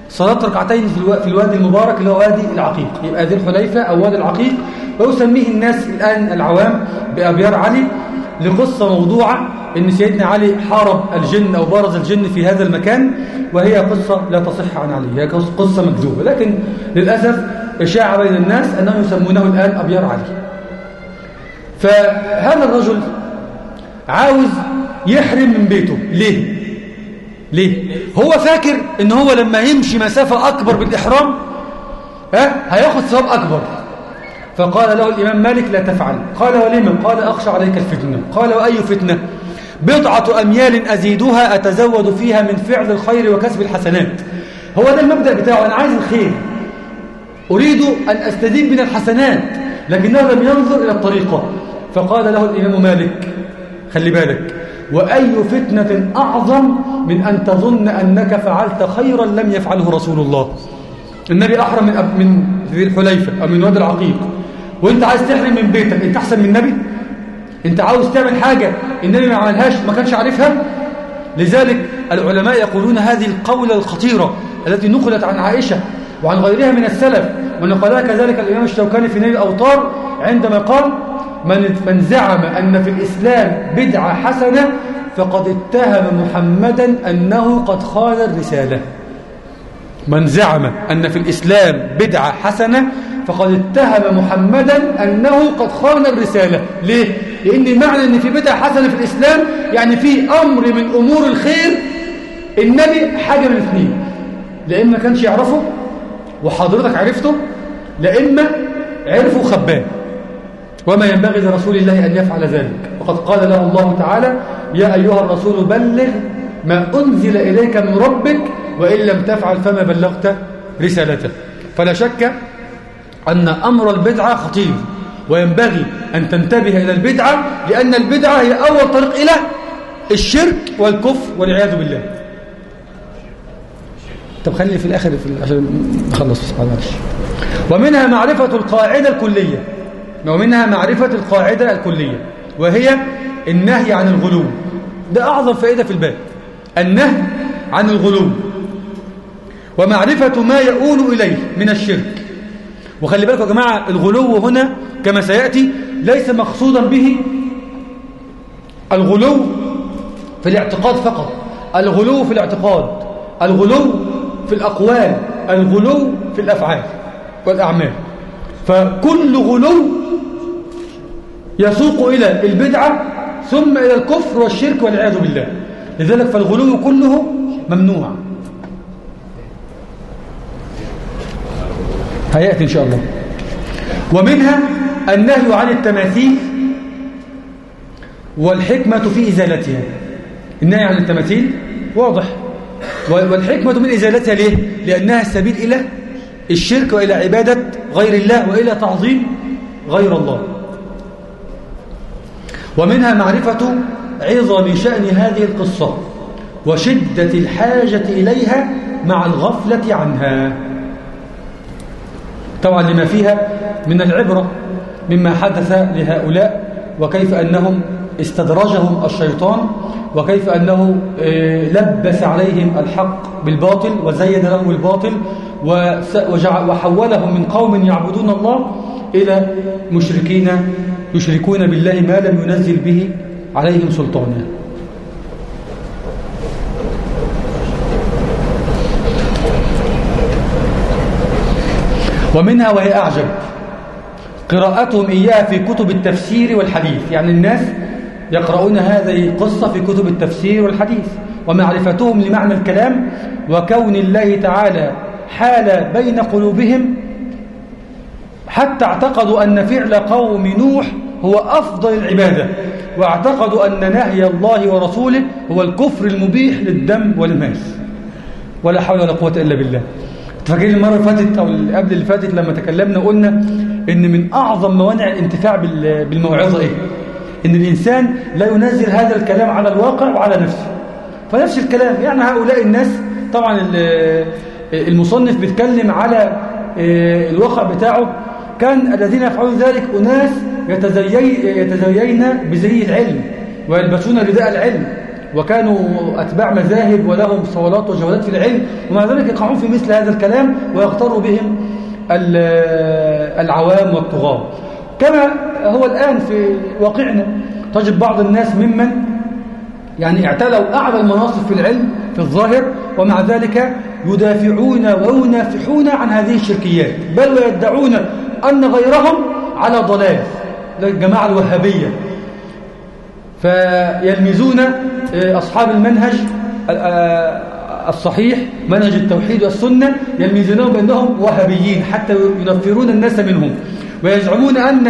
Speaker 2: صلاة ركعتين في الوادي المبارك اللي هو وادي العقيق يبقى ذي الحليفة أو وادي العقيق ويسميه الناس الآن العوام بأبيار علي لقصة موضوعة إن سيدنا علي حارب الجن أو بارز الجن في هذا المكان وهي قصة لا تصح عن علي هي قصة مكذوبة لكن للأسف شاع بين الناس أنهم يسمونه الآن أبيار علي فهذا الرجل عاوز يحرم من بيته ليه؟ ليه؟ هو فاكر إن هو لما يمشي مسافة أكبر بالإحرام ها هياخد ثواب أكبر فقال له الإمام مالك لا تفعل قال ولما قال أخشى عليك الفتنة قال وأي فتنة بضعة أميال أزيدها أتزود فيها من فعل الخير وكسب الحسنات هو ده المبدأ بتاعه أنا عايز الخير أريد أن أستزيد من الحسنات لكنه لم ينظر إلى الطريقة فقال له الإمام مالك خلي بالك وأي فتنة أعظم من أن تظن أنك فعلت خيرا لم يفعله رسول الله النبي أحرم من من ذي الحليفة أو من واد العقيق وانت عايز تحرم من بيتك انت احسن من النبي انت عاوز تعمل حاجة النبي ما عملهاش ما كانش عارفها لذلك العلماء يقولون هذه القولة الخطيرة التي نقلت عن عائشة وعن غيرها من السلف ونقلها كذلك الإمام الشوكاني في نيل الأوطار عندما قال من من زعم أن في الإسلام بدعة حسنة فقد اتهم محمدا أنه قد خان الرسالة من زعم أن في الإسلام بدعة حسنة فقد اتهم محمدا أنه قد خان الرسالة ليه؟ لأن معنى أن في بدعة حسنة في الإسلام يعني في أمر من أمور الخير النبي حاجة من الاثنين لا إما كانش يعرفه وحضرتك عرفته لا إما عرفه وخباه وما ينبغي لرسول الله أن يفعل ذلك وقد قال له الله تعالى يا أيها الرسول بلغ ما أنزل إليك من ربك وإن لم تفعل فما بلغت رسالته فلا شك أن أمر البدعة خطير وينبغي أن تنتبه إلى البدعة لأن البدعة هي أول طريق إلى الشرك والكفر والعياذ بالله طب خلي في الآخر في عشان نخلص معلش ومنها معرفة القاعدة الكلية ومنها معرفة القاعدة الكلية وهي النهي عن الغلو ده أعظم فائدة في الباب النهي عن الغلو ومعرفة ما يؤول إليه من الشرك وخلي بالكم يا جماعة الغلو هنا كما سيأتي ليس مقصودا به الغلو في الاعتقاد فقط الغلو في الاعتقاد الغلو في الأقوال الغلو في الأفعال والأعمال فكل غلو يسوق إلى البدعة ثم إلى الكفر والشرك والعياذ بالله لذلك فالغلو كله ممنوع هيأتي إن شاء الله ومنها النهي عن التماثيل والحكمة في إزالتها النهي عن التماثيل واضح والحكمة من إزالتها ليه؟ لأنها السبيل إلى الشرك وإلى عبادة غير الله وإلى تعظيم غير الله ومنها معرفة عظم شأن هذه القصة وشدة الحاجة إليها مع الغفلة عنها طبعا لما فيها من العبرة مما حدث لهؤلاء وكيف أنهم استدرجهم الشيطان وكيف أنه آه، لبس عليهم الحق بالباطل وزين لهم الباطل وحولهم من قوم يعبدون الله إلى مشركين يشركون بالله ما لم ينزل به عليهم سلطانا ومنها وهي أعجب قراءتهم إياها في كتب التفسير والحديث يعني الناس يقرؤون هذه القصة في كتب التفسير والحديث ومعرفتهم لمعنى الكلام وكون الله تعالى حال بين قلوبهم حتى اعتقدوا أن فعل قوم نوح هو أفضل العبادة واعتقدوا أن نهي الله ورسوله هو الكفر المبيح للدم والمال ولا حول ولا قوة إلا بالله فاكرين المرة اللي فاتت أو قبل اللي فاتت لما تكلمنا قلنا إن من أعظم موانع الانتفاع بالموعظة إيه؟ إن الإنسان لا ينزل هذا الكلام على الواقع وعلى نفسه فنفس الكلام يعني هؤلاء الناس طبعا المصنف بيتكلم على آه، الواقع بتاعه كان الذين يفعلون ذلك أناس يتزيين بزي العلم ويلبسون رداء العلم وكانوا أتباع مذاهب ولهم صولات وجولات في العلم ومع ذلك يقعون في مثل هذا الكلام ويغتر بهم العوام والطغاة كما هو الآن في واقعنا تجد بعض الناس ممن يعني اعتلوا أعلى المناصب في العلم في الظاهر ومع ذلك يدافعون وينافحون عن هذه الشركيات بل ويدعون أن غيرهم على ضلال الجماعة الوهابية فيلمزون آه، أصحاب المنهج آه، آه، الصحيح منهج التوحيد والسنة يلمزونهم بأنهم وهابيين حتى ينفرون الناس منهم ويزعمون أن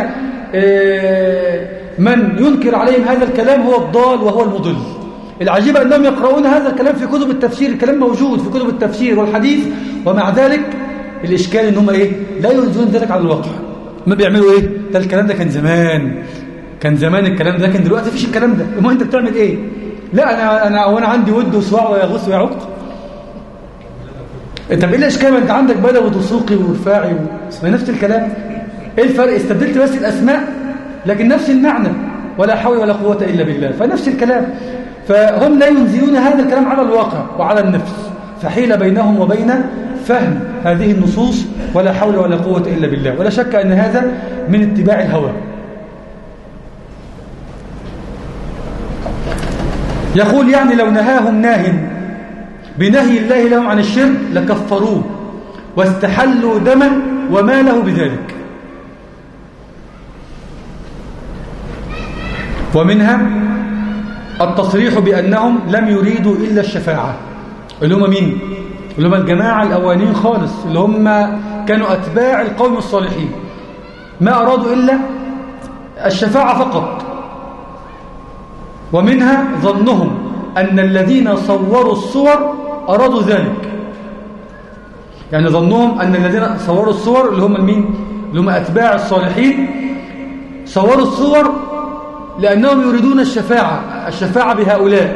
Speaker 2: من ينكر عليهم هذا الكلام هو الضال وهو المضل العجيب أنهم يقرؤون هذا الكلام في كتب التفسير الكلام موجود في كتب التفسير والحديث ومع ذلك الإشكال أنهم إيه؟ لا ينزلون ذلك على الواقع ما بيعملوا إيه؟ ده الكلام ده كان زمان كان زمان الكلام ده لكن دلوقتي مفيش الكلام ده المهم انت بتعمل ايه لا انا انا وانا عندي ود وصواع ويغوص ويعق طب ايه الاشكال انت عندك بدوي وسوقي ورفاعي و... نفس الكلام ايه الفرق استبدلت بس الاسماء لكن نفس المعنى ولا حول ولا قوه الا بالله فنفس الكلام فهم لا ينزلون هذا الكلام على الواقع وعلى النفس فحيل بينهم وبين فهم هذه النصوص ولا حول ولا قوه الا بالله ولا شك ان هذا من اتباع الهوى يقول يعني لو نهاهم ناه بنهي الله لهم عن الشرك لكفروه واستحلوا دما وماله بذلك ومنها التصريح بأنهم لم يريدوا إلا الشفاعة اللي هم مين؟ اللي هم الجماعة الأولين خالص اللي هم كانوا أتباع القوم الصالحين ما أرادوا إلا الشفاعة فقط ومنها ظنهم أن الذين صوروا الصور أرادوا ذلك يعني ظنهم أن الذين صوروا الصور اللي هم مين؟ اللي هم أتباع الصالحين صوروا الصور لأنهم يريدون الشفاعة الشفاعة بهؤلاء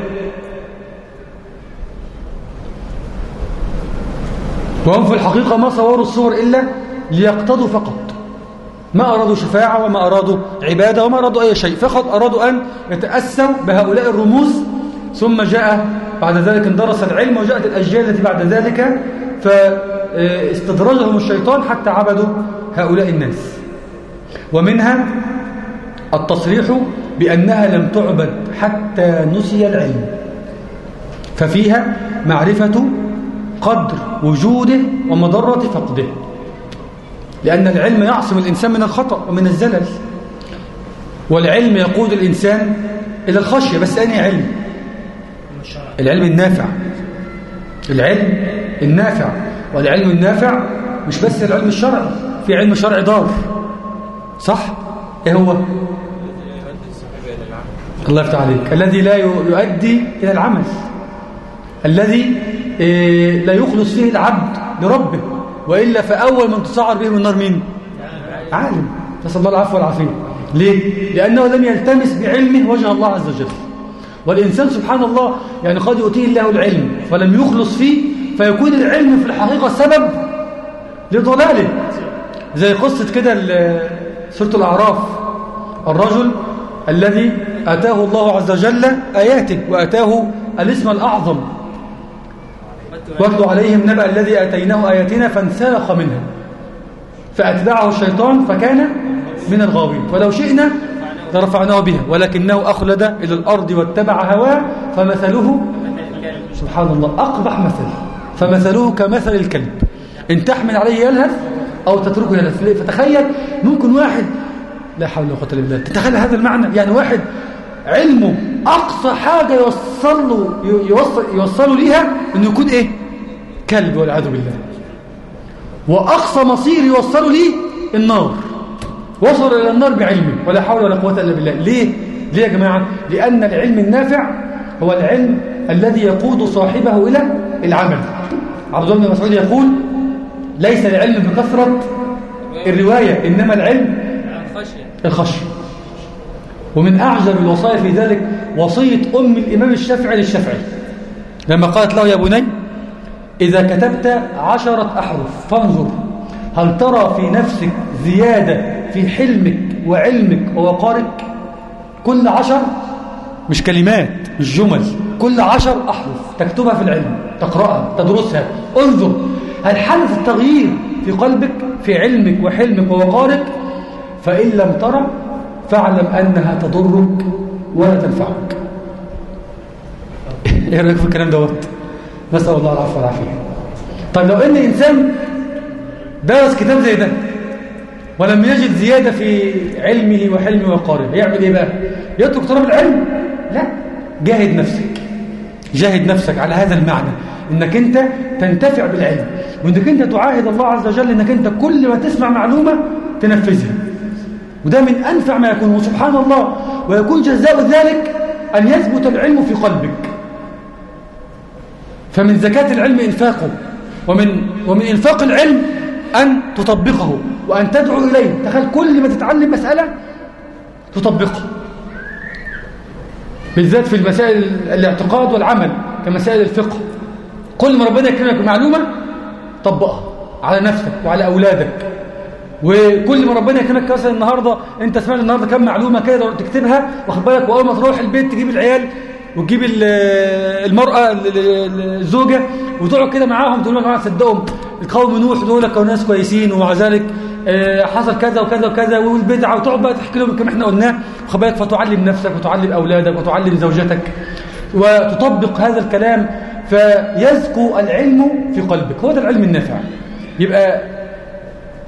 Speaker 2: وهم في الحقيقة ما صوروا الصور إلا ليقتضوا فقط ما أرادوا شفاعة وما أرادوا عبادة وما أرادوا أي شيء فقط أرادوا أن يتأسوا بهؤلاء الرموز ثم جاء بعد ذلك اندرس العلم وجاءت الأجيال التي بعد ذلك فاستدرجهم الشيطان حتى عبدوا هؤلاء الناس ومنها التصريح بأنها لم تعبد حتى نسي العلم ففيها معرفة قدر وجوده ومضرة فقده لأن العلم يعصم الإنسان من الخطأ ومن الزلل والعلم يقود الإنسان إلى الخشية بس أنهي علم العلم النافع العلم النافع والعلم النافع مش بس العلم الشرعي في علم شرعي ضار صح ايه هو الله يفتح عليك الذي لا يؤدي إلى العمل الذي إيه، لا يخلص فيه العبد لربه وإلا فأول من تسعر بهم النار مين عالم نسأل الله العفو والعافية ليه؟ لأنه لم يلتمس بعلمه وجه الله عز وجل والإنسان سبحان الله يعني قد يؤتيه الله العلم فلم يخلص فيه فيكون العلم في الحقيقة سبب لضلاله زي قصة كده سورة الأعراف الرجل الذي أتاه الله عز وجل آياته وأتاه الاسم الأعظم واتل عليهم نبأ الذي آتيناه آياتنا فانسلخ منها فأتبعه الشيطان فكان من الغاوين ولو شئنا لرفعناه بها ولكنه أخلد إلى الأرض واتبع هواه فمثله سبحان الله أقبح مثل فمثله كمثل الكلب إن تحمل عليه يلهث أو تتركه يلهث فتخيل ممكن واحد لا حول ولا قوة إلا بالله تتخيل هذا المعنى يعني واحد علمه أقصى حاجة يوصل له يوصل يوصله ليها إنه يكون إيه كلب والعياذ بالله وأقصى مصير يوصله ليه النار وصل إلى النار بعلمه ولا حول ولا قوة إلا بالله ليه ليه يا جماعة لأن العلم النافع هو العلم الذي يقود صاحبه إلى العمل عبد الله بن مسعود يقول ليس العلم بكثرة الرواية إنما العلم الخشية ومن أعجب الوصايا في ذلك وصية أم الإمام الشافعي للشافعي لما قالت له يا بني إذا كتبت عشرة أحرف فانظر هل ترى في نفسك زيادة في حلمك وعلمك ووقارك كل عشر مش كلمات مش جمل كل عشر أحرف تكتبها في العلم تقرأها تدرسها انظر هل حدث التغيير في قلبك في علمك وحلمك ووقارك فإن لم ترى فاعلم أنها تضرك ولا تنفعك ايه رأيك في الكلام دوت نسأل الله العفو والعافية طيب لو ان إنسان درس كتاب زي ده ولم يجد زيادة في علمه وحلمه وقاربه يعمل ايه بقى يترك طلب العلم لا جاهد نفسك جاهد نفسك على هذا المعنى انك انت تنتفع بالعلم وانك انت تعاهد الله عز وجل انك انت كل ما تسمع معلومة تنفذها وده من أنفع ما يكون وسبحان الله ويكون جزاء ذلك أن يثبت العلم في قلبك فمن زكاة العلم إنفاقه ومن, ومن إنفاق العلم أن تطبقه وأن تدعو إليه تخيل كل ما تتعلم مسألة تطبقها بالذات في المسائل الاعتقاد والعمل كمسائل الفقه كل ما ربنا يكرمك بمعلومة طبقها على نفسك وعلى أولادك وكل ما ربنا يكرمك مثلا النهارده انت سمعت النهارده كم معلومه كده تكتبها واخد بالك واول ما تروح البيت تجيب العيال وتجيب المرأة الزوجة وتقعد كده معاهم تقول لهم صدقهم القوم نوح دول كانوا ناس كويسين ومع ذلك آه، حصل كذا وكذا وكذا والبدعة وتقعد بقى تحكي لهم كما احنا قلناه واخد بالك فتعلم نفسك وتعلم أولادك وتعلم زوجتك وتطبق هذا الكلام فيزكو العلم في قلبك هو ده العلم النافع يبقى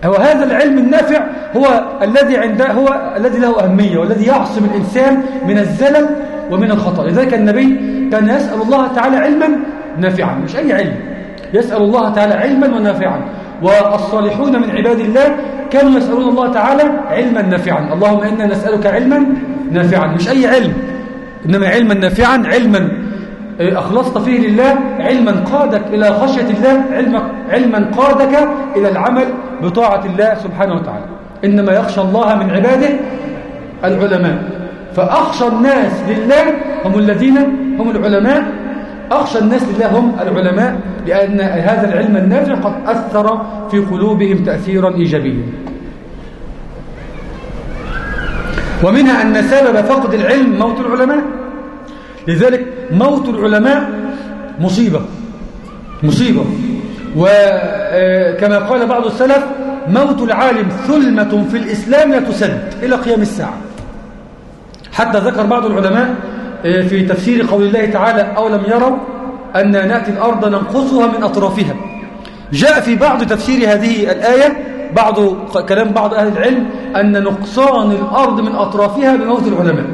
Speaker 2: هو هذا العلم النافع هو الذي عنده هو الذي له أهمية والذي يعصم الإنسان من الزلل ومن الخطأ لذلك النبي كان يسأل الله تعالى علما نافعا مش أي علم يسأل الله تعالى علما ونافعا والصالحون من عباد الله كانوا يسألون الله تعالى علما نافعا اللهم إنا نسألك علما نافعا مش أي علم إنما علما نافعا علما إيه، أخلصت فيه لله علما قادك إلى خشية الله علما, علما قادك إلى العمل بطاعة الله سبحانه وتعالى إنما يخشى الله من عباده العلماء فأخشى الناس لله هم الذين هم العلماء أخشى الناس لله هم العلماء لأن هذا العلم النافع قد أثر في قلوبهم تأثيرا إيجابيا ومنها أن سبب فقد العلم موت العلماء لذلك موت العلماء مصيبة مصيبة وكما آه، قال بعض السلف موت العالم ثلمة في الإسلام لا تسد إلى قيام الساعة حتى ذكر بعض العلماء آه، في تفسير قول الله تعالى أولم يروا أن نأتي الأرض ننقصها من أطرافها جاء في بعض تفسير هذه الآية بعض كلام بعض أهل العلم أن نقصان الأرض من أطرافها بموت العلماء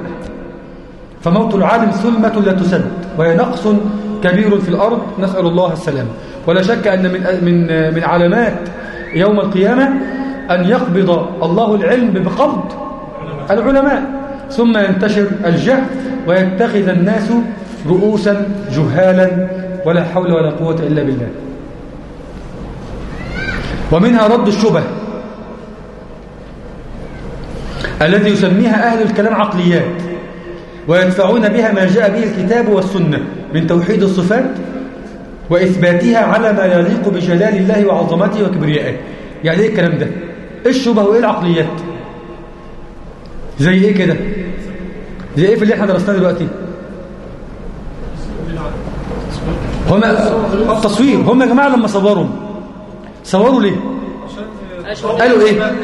Speaker 2: فموت العالم ثلمة لا تسد وهي نقص كبير في الأرض نسأل الله السلام ولا شك أن من, من, من علامات يوم القيامة أن يقبض الله العلم بقبض العلماء ثم ينتشر الجهل ويتخذ الناس رؤوسا جهالا ولا حول ولا قوة إلا بالله ومنها رد الشبه الذي يسميها أهل الكلام عقليات وينفعون بها ما جاء به الكتاب والسنة من توحيد الصفات وإثباتها على ما يليق بجلال الله وعظمته وكبريائه يعني إيه الكلام ده؟ إيه الشبه وإيه العقليات؟ زي إيه كده؟ زي إيه في اللي إحنا درسناه دلوقتي؟ هم التصوير هم يا جماعة لما صوروا صوروا ليه؟ قالوا إيه؟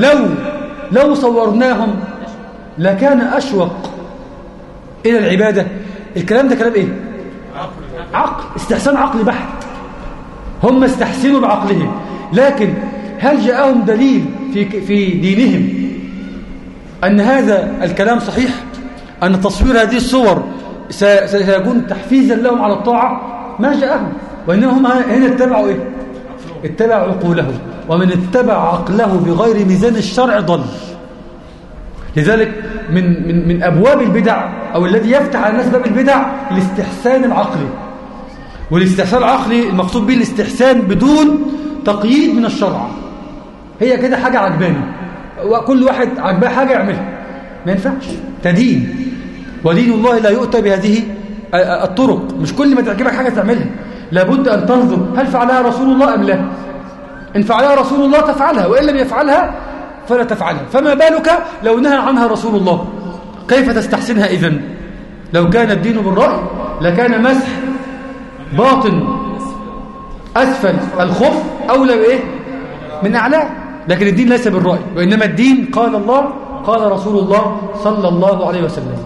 Speaker 2: لو لو صورناهم لكان أشوق إلى العبادة الكلام ده كلام إيه عقل استحسان عقلي بحت هم استحسنوا بعقلهم لكن هل جاءهم دليل في في دينهم أن هذا الكلام صحيح أن تصوير هذه الصور سيكون تحفيزا لهم على الطاعة ما جاءهم وإنما هم هنا اتبعوا إيه اتبعوا عقولهم ومن اتبع عقله بغير ميزان الشرع ضل لذلك من, من, من أبواب البدع أو الذي يفتح على الناس باب البدع الاستحسان العقلي والاستحسان العقلي المقصود به الاستحسان بدون تقييد من الشرع هي كده حاجة عجباني وكل واحد عجباه حاجة يعملها ما ينفعش تدين ودين الله لا يؤتى بهذه الطرق مش كل ما تعجبك حاجة تعملها لابد أن تنظر هل فعلها رسول الله أم لا إن فعلها رسول الله تفعلها وإن لم يفعلها فلا تفعلها فما بالك لو نهى عنها رسول الله كيف تستحسنها إذن لو كان الدين بالرأي لكان مسح باطن أسفل الخف أولى بإيه من أعلاه لكن الدين ليس بالرأي وإنما الدين قال الله قال رسول الله صلى الله عليه وسلم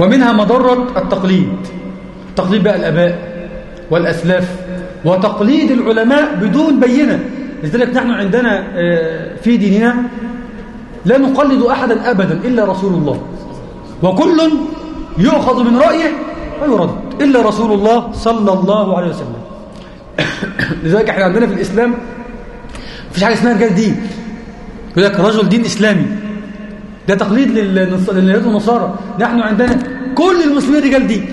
Speaker 2: ومنها مضرة التقليد تقليد بقى الآباء والأسلاف وتقليد العلماء بدون بينة لذلك نحن عندنا آه، في ديننا لا نقلد أحدا أبدا إلا رسول الله وكل يؤخذ من رأيه ويرد إلا رسول الله صلى الله عليه وسلم [coughs] لذلك احنا عندنا في الإسلام فيش حاجة اسمها رجال دين يقول لك رجل دين إسلامي ده تقليد للنصارى نحن عندنا كل المسلمين رجال دين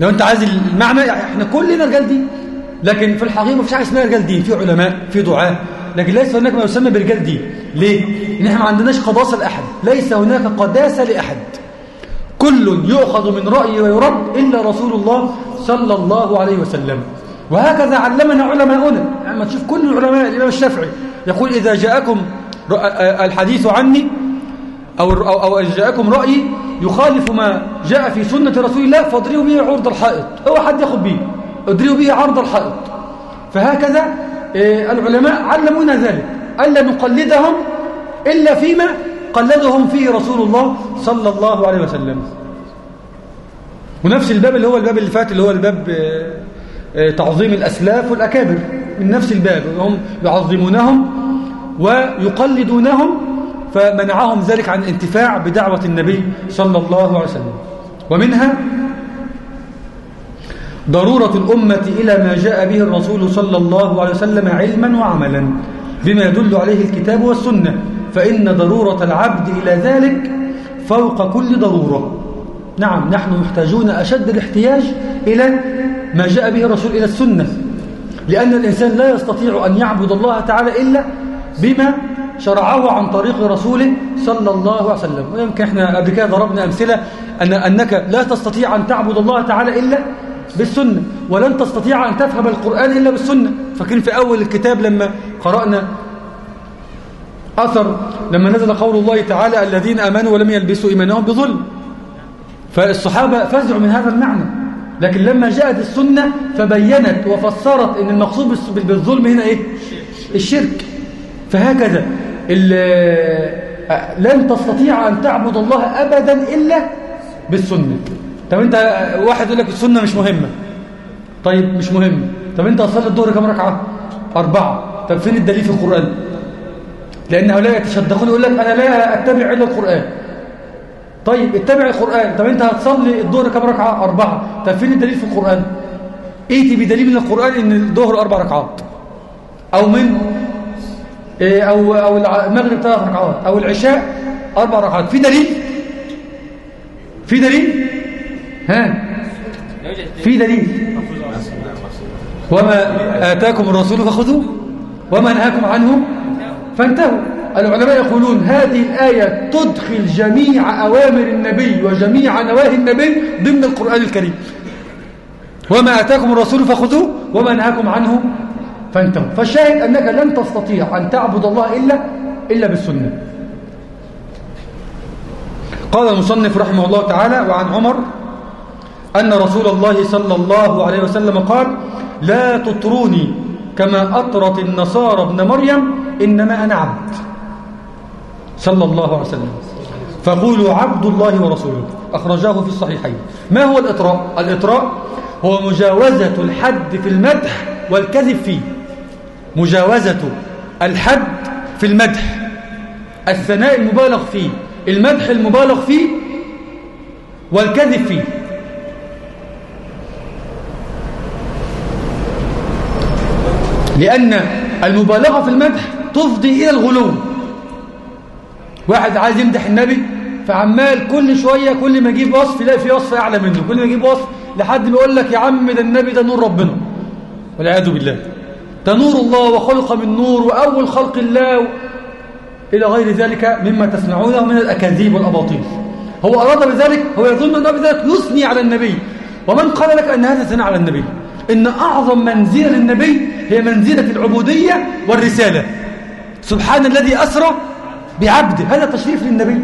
Speaker 2: لو انت عايز المعنى يعني احنا كلنا رجال دين لكن في الحقيقه ما فيش حاجه اسمها رجال دين في علماء في دعاه لكن ليس هناك ما يسمى برجال دين ليه؟ لان احنا ما عندناش قداسه لاحد ليس هناك قداسه لاحد كل يؤخذ من راي ويرد الا رسول الله صلى الله عليه وسلم وهكذا علمنا علماؤنا لما يعني تشوف كل العلماء الامام الشافعي يقول اذا جاءكم آه، الحديث عني او او, أو جاءكم رايي يخالف ما جاء في سنة رسول الله فاضريوا به عرض الحائط هو حد ياخد به اضريوا به عرض الحائط فهكذا آه، العلماء علمونا ذلك ألا نقلدهم إلا فيما قلدهم فيه رسول الله صلى الله عليه وسلم ونفس الباب اللي هو الباب اللي فات اللي هو الباب آه، آه، تعظيم الأسلاف والأكابر من نفس الباب هم يعظمونهم ويقلدونهم فمنعهم ذلك عن الانتفاع بدعوة النبي صلى الله عليه وسلم ومنها ضرورة الأمة إلى ما جاء به الرسول صلى الله عليه وسلم علما وعملا بما يدل عليه الكتاب والسنة فإن ضرورة العبد إلى ذلك فوق كل ضرورة نعم نحن محتاجون أشد الاحتياج إلى ما جاء به الرسول إلى السنة لأن الإنسان لا يستطيع أن يعبد الله تعالى إلا بما شرعه عن طريق رسوله صلى الله عليه وسلم ويمكن احنا قبل كده ضربنا أمثلة أن أنك لا تستطيع أن تعبد الله تعالى إلا بالسنة ولن تستطيع أن تفهم القرآن إلا بالسنة فكان في أول الكتاب لما قرأنا أثر لما نزل قول الله تعالى الذين آمنوا ولم يلبسوا إيمانهم بظلم فالصحابة فزعوا من هذا المعنى لكن لما جاءت السنة فبينت وفسرت أن المقصود بالظلم هنا إيه؟ الشرك فهكذا لن تستطيع أن تعبد الله أبدا إلا بالسنة طب أنت واحد يقول لك السنة مش مهمة طيب مش مهم طب أنت هتصلي الظهر كم ركعة؟ أربعة طب فين الدليل في القرآن؟ لأن هؤلاء يتشدقون يقول لك أنا لا أتبع إلا القرآن طيب اتبع القرآن طب أنت هتصلي الظهر كم ركعة؟ أربعة طب فين الدليل في القرآن؟ ايتي بدليل من القرآن إن الظهر أربع ركعات أو من إيه، أو أو المغرب ثلاث ركعات أو العشاء أربع ركعات في دليل في دليل ها في دليل وما آتاكم الرسول فخذوه وما نهاكم عنه فانتهوا العلماء يقولون هذه الآية تدخل جميع أوامر النبي وجميع نواهي النبي ضمن القرآن الكريم وما آتاكم الرسول فخذوه وما نهاكم عنه فانتهوا فالشاهد أنك لن تستطيع أن تعبد الله إلا, إلا بالسنة قال المصنف رحمه الله تعالى وعن عمر أن رسول الله صلى الله عليه وسلم قال لا تطروني كما أطرت النصارى ابن مريم إنما أنا عبد صلى الله عليه وسلم فقولوا عبد الله ورسوله أخرجاه في الصحيحين ما هو الإطراء؟ الإطراء هو مجاوزة الحد في المدح والكذب فيه مجاوزة الحد في المدح الثناء المبالغ فيه المدح المبالغ فيه والكذب فيه لأن المبالغة في المدح تفضي إلى الغلو واحد عايز يمدح النبي فعمال كل شوية كل ما يجيب وصف يلاقي في وصف أعلى منه كل ما يجيب وصف لحد ما يقول لك يا عم ده النبي ده نور ربنا والعياذ بالله تنور الله وخلق من نور وأول خلق الله إلى غير ذلك مما تسمعونه من الأكاذيب والأباطيل هو أراد بذلك هو يظن أنه بذلك يثني على النبي ومن قال لك أن هذا ثناء على النبي إن أعظم منزلة للنبي هي منزلة العبودية والرسالة سبحان الذي أسرى بعبده هذا تشريف للنبي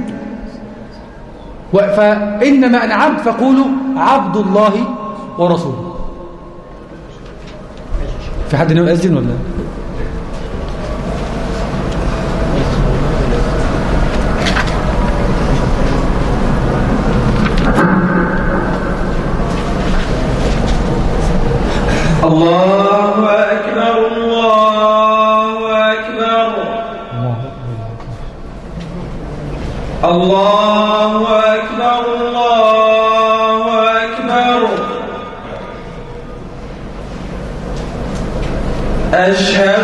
Speaker 2: فإنما أنا عبد فقولوا عبد الله ورسوله في حد ناوي يأذن ولا
Speaker 1: الله أكبر الله أكبر الله أشهد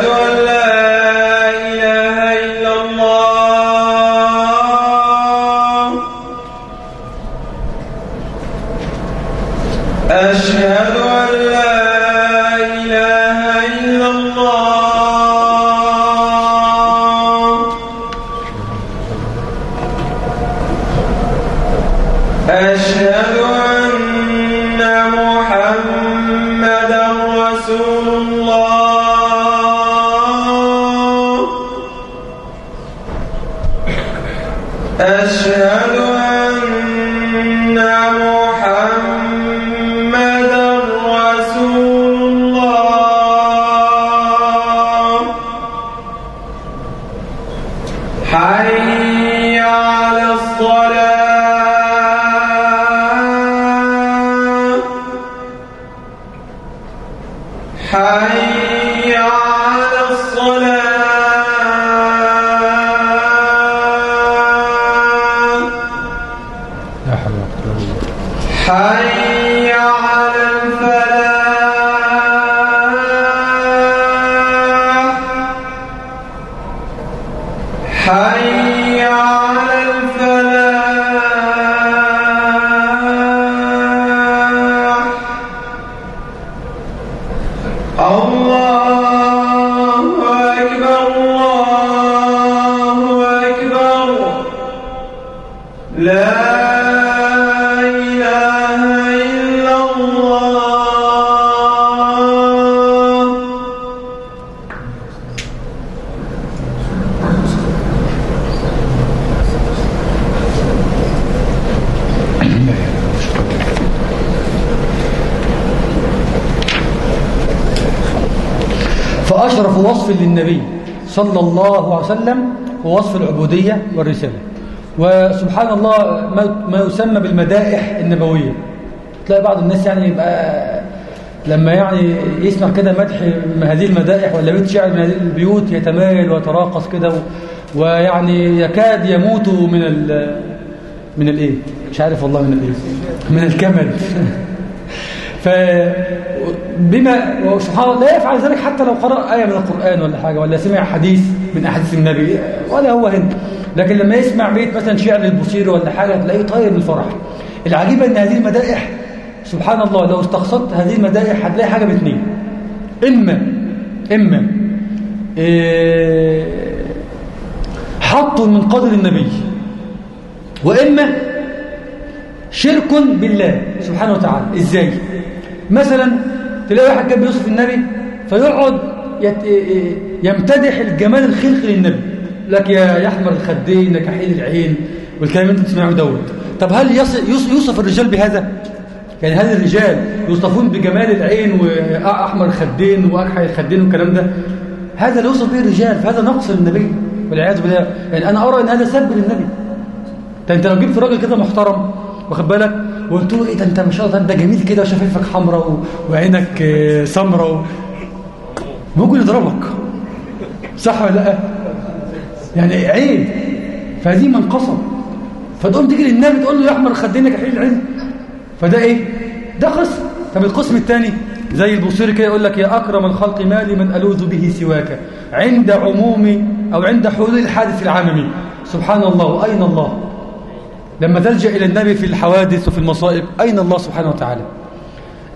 Speaker 1: Kai
Speaker 2: صلى الله عليه وسلم هو وصف العبودية والرسالة وسبحان الله ما يسمى بالمدائح النبوية تلاقي بعض الناس يعني يبقى لما يعني يسمع كده مدح هذه المدائح ولا بيت شعر من هذه البيوت يتمايل ويتراقص كده ويعني يكاد يموت من ال من الايه مش عارف والله من الايه من الكمل [laughs] ف بما سبحان الله لا يفعل ذلك حتى لو قرأ آية من القرآن ولا حاجة ولا سمع حديث من أحاديث النبي ولا هو هنا لكن لما يسمع بيت مثلا شعر البصير ولا حاجة تلاقيه طاير بالفرح الفرح إن هذه المدائح سبحان الله لو استقصدت هذه المدائح هتلاقي حاجة باثنين إما إما إيه حط من قدر النبي وإما شرك بالله سبحانه وتعالى إزاي مثلا تلاقي واحد جاب يوصف النبي فيقعد يمتدح الجمال الخلقي للنبي لك يا يحمر الخدين كحيل العين والكلام اللي انت بتسمعه دوت طب هل يوصف الرجال بهذا يعني هل الرجال يوصفون بجمال العين واحمر آه، الخدين واكحل الخدين والكلام ده هذا اللي يوصف به الرجال فهذا نقص للنبي والعياذ بالله يعني انا ارى ان هذا سب للنبي طب انت لو جبت راجل كده محترم واخد بالك وقلت له ايه ده انت ما شاء الله ده جميل كده وشفايفك حمراء وعينك آه، سمراء ممكن يضربك صح ولا لا يعني عيب فدي منقصه فتقوم تيجي للنبي تقول له يا احمر خدينك حليل العلم فده ايه ده قسم طب القسم الثاني زي البصير كده يقول لك يا أكرم الخلق مالي من ألوذ به سواك عند عموم أو عند حلول الحادث العالمي سبحان الله أين الله لما تلجأ إلى النبي في الحوادث وفي المصائب أين الله سبحانه وتعالى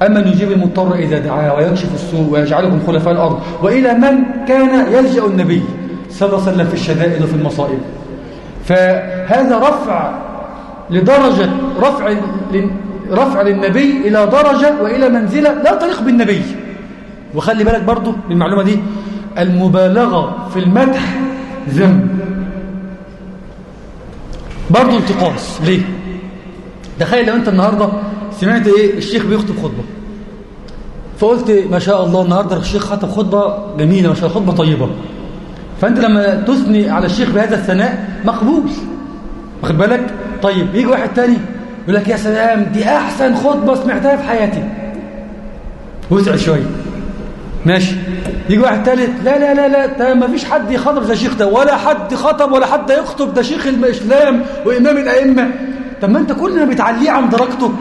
Speaker 2: اما يجيب المضطر إذا دعاه ويكشف السوء ويجعلكم خلفاء الأرض وإلى من كان يلجأ النبي صلى الله عليه وسلم في الشدائد وفي المصائب فهذا رفع لدرجة رفع رفع للنبي إلى درجة وإلى منزلة لا تليق بالنبي وخلي بالك برضه من المعلومة دي المبالغة في المدح ذنب برضه انتقاص ليه تخيل لو انت النهارده سمعت ايه الشيخ بيخطب خطبه فقلت ما شاء الله النهارده الشيخ خطب خطبه جميله ما شاء الله خطبه طيبه فانت لما تثني على الشيخ بهذا الثناء مقبول واخد بالك طيب يجي واحد تاني يقول لك يا سلام دي احسن خطبه سمعتها في حياتي وزع شويه ماشي يجي واحد تالت لا لا لا لا ده ما فيش حد يخاطب زي الشيخ ده ولا حد خطب ولا حد يخطب ده شيخ الإسلام وإمام الأئمة طب ما أنت كل ما بتعليه عن درجته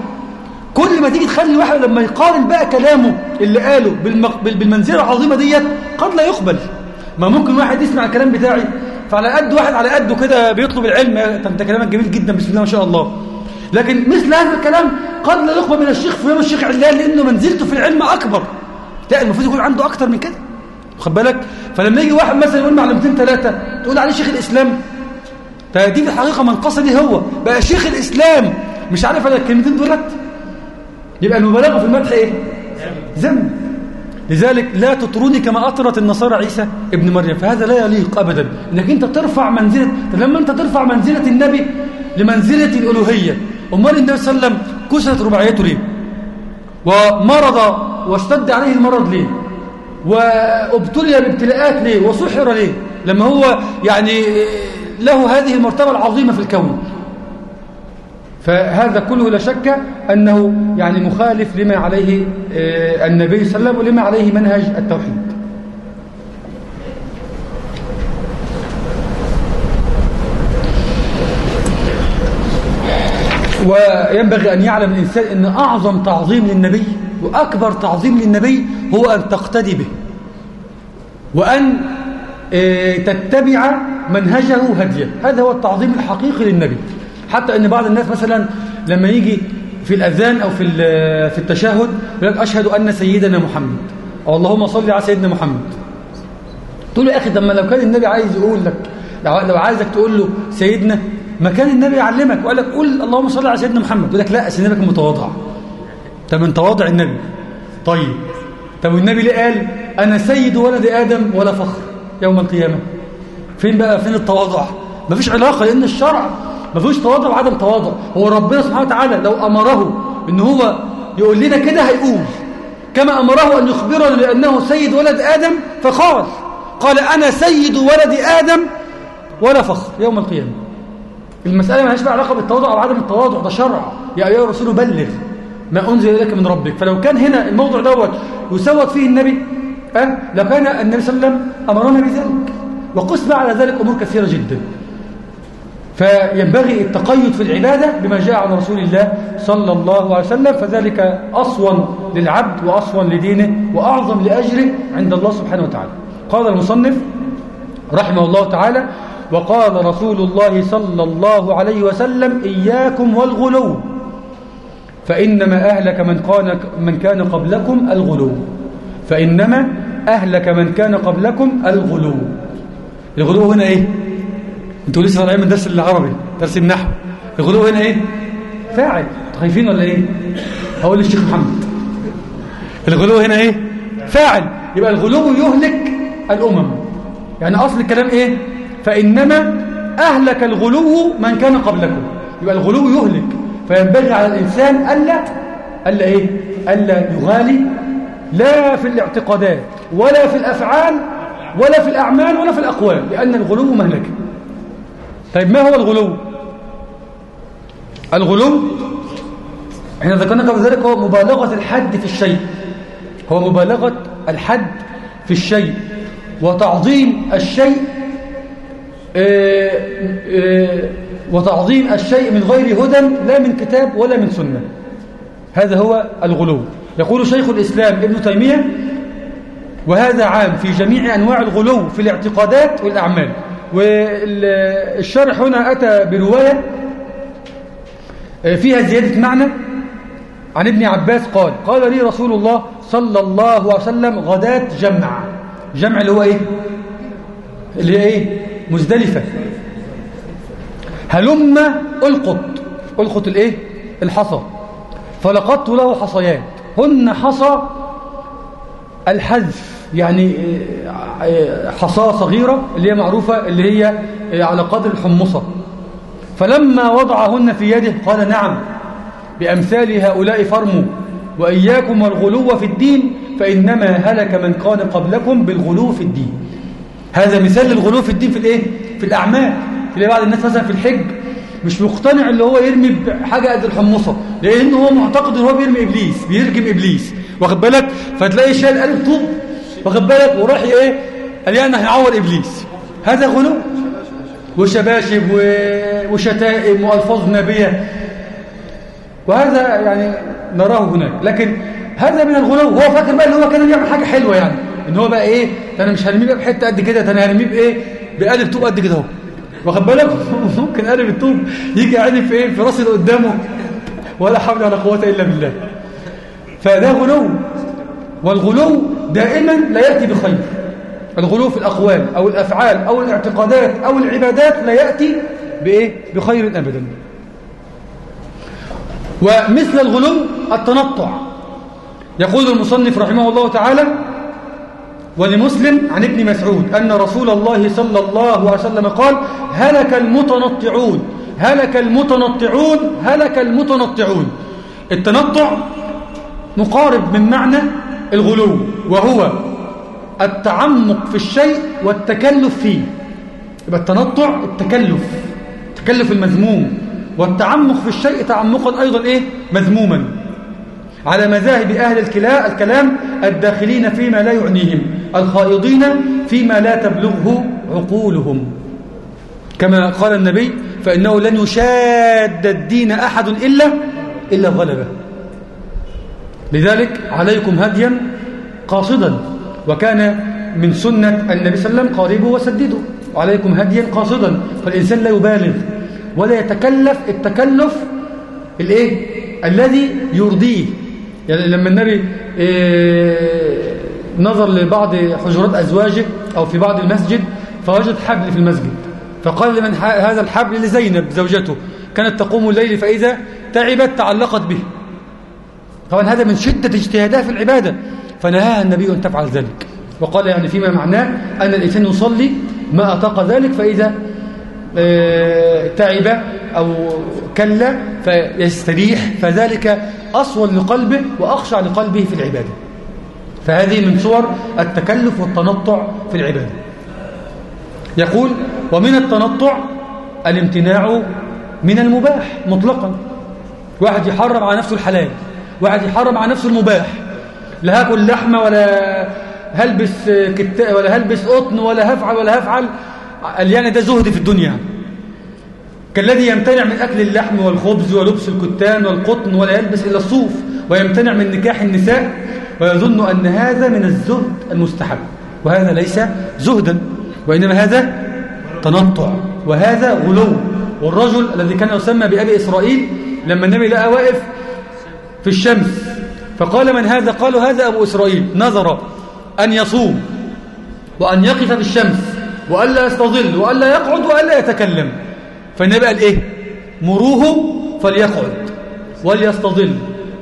Speaker 2: كل ما تيجي تخلي واحد لما يقارن بقى كلامه اللي قاله بالمق... بالمنزلة العظيمة ديت قد لا يقبل ما ممكن واحد يسمع الكلام بتاعي فعلى قد واحد على قده كده بيطلب العلم طب انت كلامك جميل جدا بسم الله ما شاء الله لكن مثل هذا الكلام قد لا يقبل من الشيخ فلان الشيخ علان لأنه منزلته في العلم أكبر لا المفروض يكون عنده أكتر من كده خد بالك فلما يجي واحد مثلا يقول معلومتين ثلاثة تقول عليه شيخ الإسلام فدي في الحقيقة منقصة دي هو بقى شيخ الإسلام مش عارف أنا الكلمتين دولت يبقى المبالغة في المدح إيه ذم لذلك لا تطروني كما أطرت النصارى عيسى ابن مريم فهذا لا يليق أبدا إنك أنت ترفع منزلة لما أنت ترفع منزلة النبي لمنزلة الألوهية أمال النبي صلى الله عليه وسلم كسرت رباعيته ليه ومرض واشتد عليه المرض ليه وابتلي بابتلاءات ليه وسحر ليه لما هو يعني له هذه المرتبة العظيمة في الكون فهذا كله لا شك أنه يعني مخالف لما عليه آه، النبي صلى الله عليه وسلم ولما عليه منهج التوحيد وينبغي أن يعلم الإنسان أن أعظم تعظيم للنبي وأكبر تعظيم للنبي هو أن تقتدي به وأن آه، تتبع منهجه هديه هذا هو التعظيم الحقيقي للنبي حتى أن بعض الناس مثلا لما يجي في الأذان أو في في التشهد يقول لك أشهد أن سيدنا محمد أو اللهم صل على سيدنا محمد تقول له يا أخي طب ما لو كان النبي عايز يقول لك لو عايزك تقول له سيدنا مكان النبي يعلمك وقال لك قول اللهم صل على سيدنا محمد يقول لك لا سيدنا كان متواضع طب من تواضع النبي طيب طب والنبي ليه قال انا سيد ولد ادم ولا فخر يوم القيامه فين بقى فين التواضع مفيش علاقه لان الشرع ما تواضع وعدم تواضع هو ربنا سبحانه وتعالى لو امره ان هو يقول لنا كده هيقول كما امره ان يخبرنا لانه سيد ولد ادم فقال قال انا سيد ولد ادم ولا فخر يوم القيامه المسألة ما بقى علاقة بالتواضع أو عدم التواضع ده شرع يا أيها الرسول بلغ ما أنزل إليك من ربك فلو كان هنا الموضوع دوت يسود فيه النبي أه؟ لكان النبي صلى الله عليه وسلم أمرنا بذلك وقسم على ذلك أمور كثيرة جدا فينبغي التقيد في العبادة بما جاء عن رسول الله صلى الله عليه وسلم فذلك أصون للعبد وأصون لدينه وأعظم لأجره عند الله سبحانه وتعالى قال المصنف رحمه الله تعالى وقال رسول الله صلى الله عليه وسلم إياكم والغلو فإنما أهلك من من كان قبلكم الغلو فإنما أهلك من كان قبلكم الغلو الغلو هنا إيه أنتوا لسه طالعين من درس العربي درس النحو الغلو هنا إيه فاعل خايفين ولا إيه هقول للشيخ محمد الغلو هنا إيه فاعل يبقى الغلو يهلك الأمم يعني أصل الكلام إيه فإنما أهلك الغلو من كان قبلكم يبقى الغلو يهلك فينبغي على الإنسان ألا ألا إيه ألا يغالي لا في الاعتقادات ولا في الأفعال ولا في الأعمال ولا في الأقوال لأن الغلو مهلكة طيب ما هو الغلو الغلو احنا ذكرنا قبل ذلك هو مبالغة الحد في الشيء هو مبالغة الحد في الشيء وتعظيم الشيء آه، آه، وتعظيم الشيء من غير هدى لا من كتاب ولا من سنة هذا هو الغلو يقول شيخ الإسلام ابن تيمية وهذا عام في جميع أنواع الغلو في الاعتقادات والأعمال والشرح هنا أتى برواية آه، فيها زيادة معنى عن ابن عباس قال قال لي رسول الله صلى الله عليه وسلم غداة جمع جمع اللي هو ايه اللي هي ايه مزدلفة هلم القط القط الايه الحصى فلقدت له حصيات هن حصى الحذف يعني حصاة صغيرة اللي هي معروفة اللي هي على قدر الحمصة فلما وضعهن في يده قال نعم بأمثال هؤلاء فرموا وإياكم والغلو في الدين فإنما هلك من كان قبلكم بالغلو في الدين هذا مثال للغلو في الدين في الايه في الاعمال تلاقي بعض الناس مثلا في الحج مش مقتنع اللي هو يرمي بحاجه قد الحمصه لان هو معتقد ان هو بيرمي ابليس بيرجم ابليس واخد بالك فتلاقيه شال قال طوب واخد بالك وراح ايه قال يعني هيعور ابليس هذا غلو وشباشب وشتائم والفاظ نبيه وهذا يعني نراه هناك لكن هذا من الغلو هو فاكر بقى ان هو كان بيعمل حاجه حلوه يعني ان هو بقى ايه ده انا مش هرميه بقى بحته قد كده ده انا هرميه بايه بقالب طوب قد كده اهو واخد بالك [laughs] ممكن قلب الطوب يجي عادي في ايه في راسي اللي قدامه ولا حول ولا قوه الا بالله فده غلو والغلو دائما لا ياتي بخير الغلو في الاقوال او الافعال او الاعتقادات او العبادات لا ياتي بايه بخير ابدا ومثل الغلو التنطع يقول المصنف رحمه الله تعالى ولمسلم عن ابن مسعود أن رسول الله صلى الله عليه وسلم قال هلك المتنطعون هلك المتنطعون هلك المتنطعون التنطع مقارب من معنى الغلو وهو التعمق في الشيء والتكلف فيه يبقى التنطع التكلف تكلف المذموم والتعمق في الشيء تعمقا أيضا إيه مذموما على مذاهب أهل الكلام الداخلين فيما لا يعنيهم الخائضين فيما لا تبلغه عقولهم كما قال النبي فإنه لن يشاد الدين أحد إلا إلا الغلبة لذلك عليكم هديا قاصدا وكان من سنة النبي صلى الله عليه وسلم قاربه وسددوا عليكم هديا قاصدا فالإنسان لا يبالغ ولا يتكلف التكلف الايه الذي يرضيه يعني لما النبي إيه، نظر لبعض حجرات أزواجه أو في بعض المسجد فوجد حبل في المسجد فقال لمن هذا الحبل لزينب زوجته كانت تقوم الليل فإذا تعبت تعلقت به طبعا هذا من شدة اجتهادها في العبادة فنهاها النبي أن تفعل ذلك وقال يعني فيما معناه أن الإنسان يصلي ما أطاق ذلك فإذا آه، تعب أو كلا فيستريح فذلك أصول لقلبه وأخشع لقلبه في العبادة فهذه من صور التكلف والتنطع في العبادة يقول ومن التنطع الامتناع من المباح مطلقا واحد يحرم على نفسه الحلال واحد يحرم على نفسه المباح لا هاكل لحمة ولا هلبس كت... ولا هلبس قطن ولا هفعل ولا هفعل قال يعني ده زهد في الدنيا كالذي يمتنع من أكل اللحم والخبز ولبس الكتان والقطن ولا يلبس إلا الصوف ويمتنع من نكاح النساء ويظن أن هذا من الزهد المستحب وهذا ليس زهدا وإنما هذا تنطع وهذا غلو والرجل الذي كان يسمى بأبي إسرائيل لما النبي لقى واقف في الشمس فقال من هذا قالوا هذا أبو إسرائيل نظر أن يصوم وأن يقف في الشمس وألا يستظل وألا يقعد وألا يتكلم فالنبي قال إيه مروه فليقعد وليستظل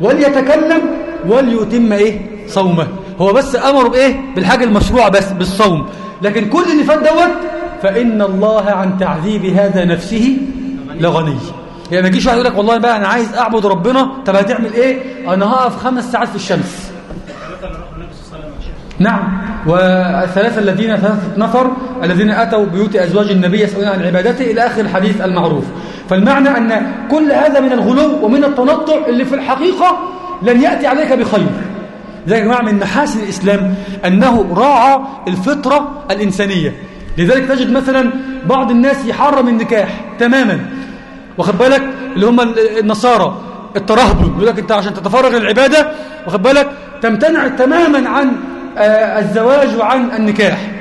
Speaker 2: وليتكلم وليتم إيه صومه هو بس أمر بإيه بالحاجة المشروعة بس بالصوم لكن كل اللي فات دوت فإن الله عن تعذيب هذا نفسه لغني يعني ما يجيش واحد يقول لك والله بقى أنا عايز أعبد ربنا طب هتعمل إيه أنا هقف خمس ساعات في الشمس نعم والثلاثة الذين ثلاثة نفر الذين أتوا بيوت أزواج النبي يسألون عن عبادته إلى آخر الحديث المعروف فالمعنى أن كل هذا من الغلو ومن التنطع اللي في الحقيقة لن يأتي عليك بخير ذلك يا جماعة من محاسن الإسلام أنه راعى الفطرة الإنسانية لذلك تجد مثلا بعض الناس يحرم النكاح تماما واخد بالك اللي هم النصارى الترهبل يقول لك انت عشان تتفرغ للعباده واخد بالك تمتنع تماما عن آه، الزواج وعن النكاح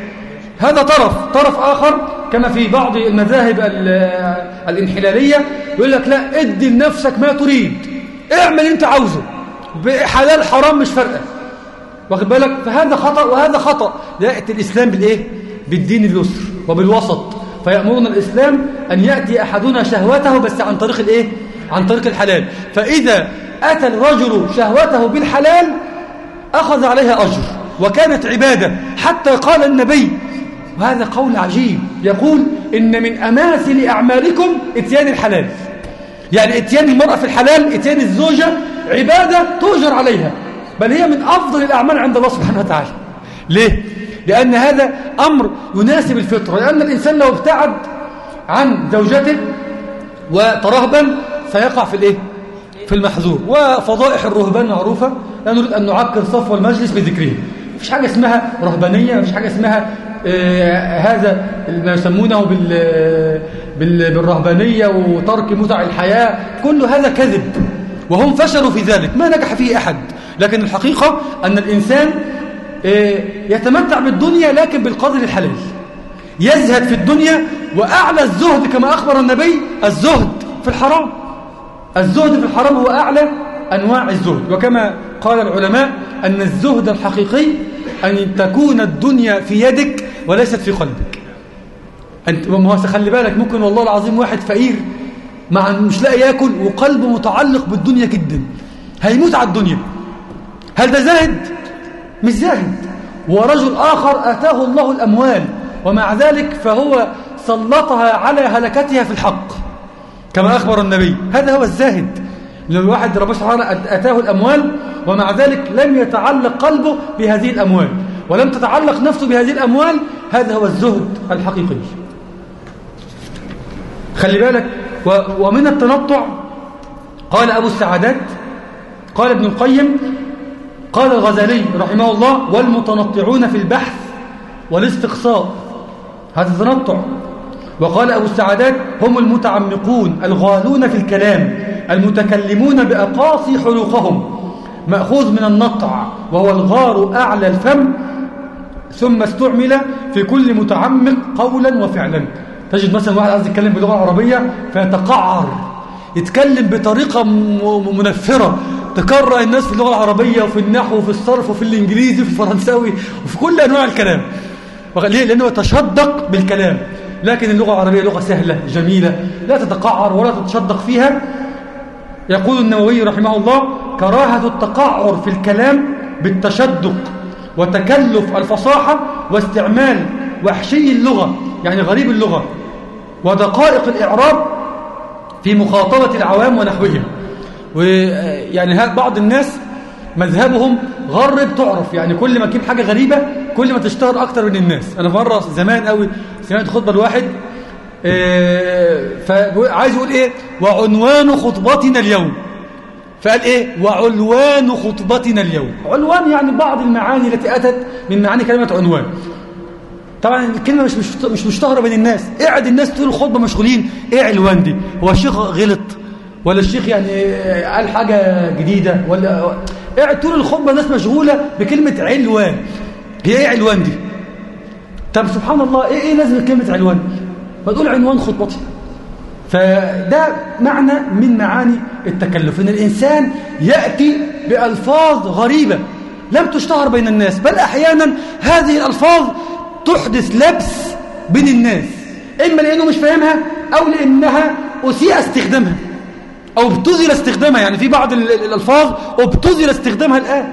Speaker 2: هذا طرف طرف آخر كما في بعض المذاهب آه، الانحلالية يقول لك لا ادي لنفسك ما تريد اعمل انت عاوزه حلال حرام مش فارقة واخد بالك فهذا خطأ وهذا خطأ يأتي الإسلام بالإيه بالدين اليسر وبالوسط فيأمرنا الإسلام أن يأتي أحدنا شهوته بس عن طريق الإيه عن طريق الحلال فإذا أتى الرجل شهوته بالحلال أخذ عليها أجر وكانت عبادة حتى قال النبي وهذا قول عجيب يقول إن من أماثل أعمالكم اتيان الحلال يعني اتيان المرأة في الحلال اتيان الزوجة عبادة تؤجر عليها بل هي من أفضل الأعمال عند الله سبحانه وتعالى ليه؟ لأن هذا أمر يناسب الفطرة لأن الإنسان لو ابتعد عن زوجته وترهبا سيقع في الإيه؟ في المحذور وفضائح الرهبان معروفة لا نريد أن نعكر صفو المجلس بذكره مفيش حاجة اسمها رهبانية مفيش حاجة اسمها آه هذا ما يسمونه بال بال بالرهبانية وترك متع الحياة كل هذا كذب وهم فشلوا في ذلك ما نجح فيه أحد لكن الحقيقة أن الإنسان آه يتمتع بالدنيا لكن بالقدر الحلال يزهد في الدنيا وأعلى الزهد كما أخبر النبي الزهد في الحرام الزهد في الحرام هو أعلى أنواع الزهد وكما قال العلماء أن الزهد الحقيقي أن تكون الدنيا في يدك وليست في قلبك أنت ما خلي بالك ممكن والله العظيم واحد فقير مع مش لاقي ياكل وقلبه متعلق بالدنيا جدا هيموت على الدنيا هل ده زاهد مش زاهد ورجل آخر آتاه الله الأموال ومع ذلك فهو سلطها على هلكتها في الحق كما أخبر النبي هذا هو الزاهد لو الواحد رباش حرام أتاه الأموال ومع ذلك لم يتعلق قلبه بهذه الأموال ولم تتعلق نفسه بهذه الأموال هذا هو الزهد الحقيقي خلي بالك ومن التنطع قال أبو السعادات قال ابن القيم قال الغزالي رحمه الله والمتنطعون في البحث والاستقصاء هذا تنطع وقال أبو السعادات هم المتعمقون الغالون في الكلام المتكلمون بأقاصي حلوقهم مأخوذ من النطع وهو الغار أعلى الفم ثم استعمل في كل متعمق قولا وفعلا تجد مثلا واحد عايز يتكلم باللغة العربية فيتقعر يتكلم بطريقة منفرة تكره الناس في اللغة العربية وفي النحو وفي الصرف وفي الإنجليزي وفي الفرنساوي وفي كل أنواع الكلام ليه؟ لأنه يتشدق بالكلام لكن اللغة العربية لغة سهلة جميلة لا تتقعر ولا تتشدق فيها يقول النووي رحمه الله كراهة التقعر في الكلام بالتشدق وتكلف الفصاحة واستعمال وحشي اللغة يعني غريب اللغة ودقائق الإعراب في مخاطبة العوام ونحوهم ويعني بعض الناس مذهبهم غرب تعرف يعني كل ما تجيب حاجة غريبة كل ما تشتهر أكتر من الناس أنا مرة زمان قوي سمعت خطبة لواحد آه، عايز يقول ايه وعنوان خطبتنا اليوم فقال ايه وعلوان خطبتنا اليوم علوان يعني بعض المعاني التي اتت من معاني كلمه عنوان طبعا الكلمه مش مش مشتهره بين الناس قعد الناس طول الخطبه مشغولين ايه عنوان دي هو الشيخ غلط ولا الشيخ يعني قال حاجه جديده ولا قاعد طول الخطبه الناس مشغوله بكلمه علوان هي ايه علوان دي طب سبحان الله ايه ايه لازم كلمه علوان فتقول عنوان خطبتي فده معنى من معاني التكلف ان الانسان ياتي بالفاظ غريبه لم تشتهر بين الناس بل احيانا هذه الالفاظ تحدث لبس بين الناس اما لانه مش فاهمها او لانها اسيء استخدامها او ابتذل استخدامها يعني في بعض الالفاظ ابتذل استخدامها الان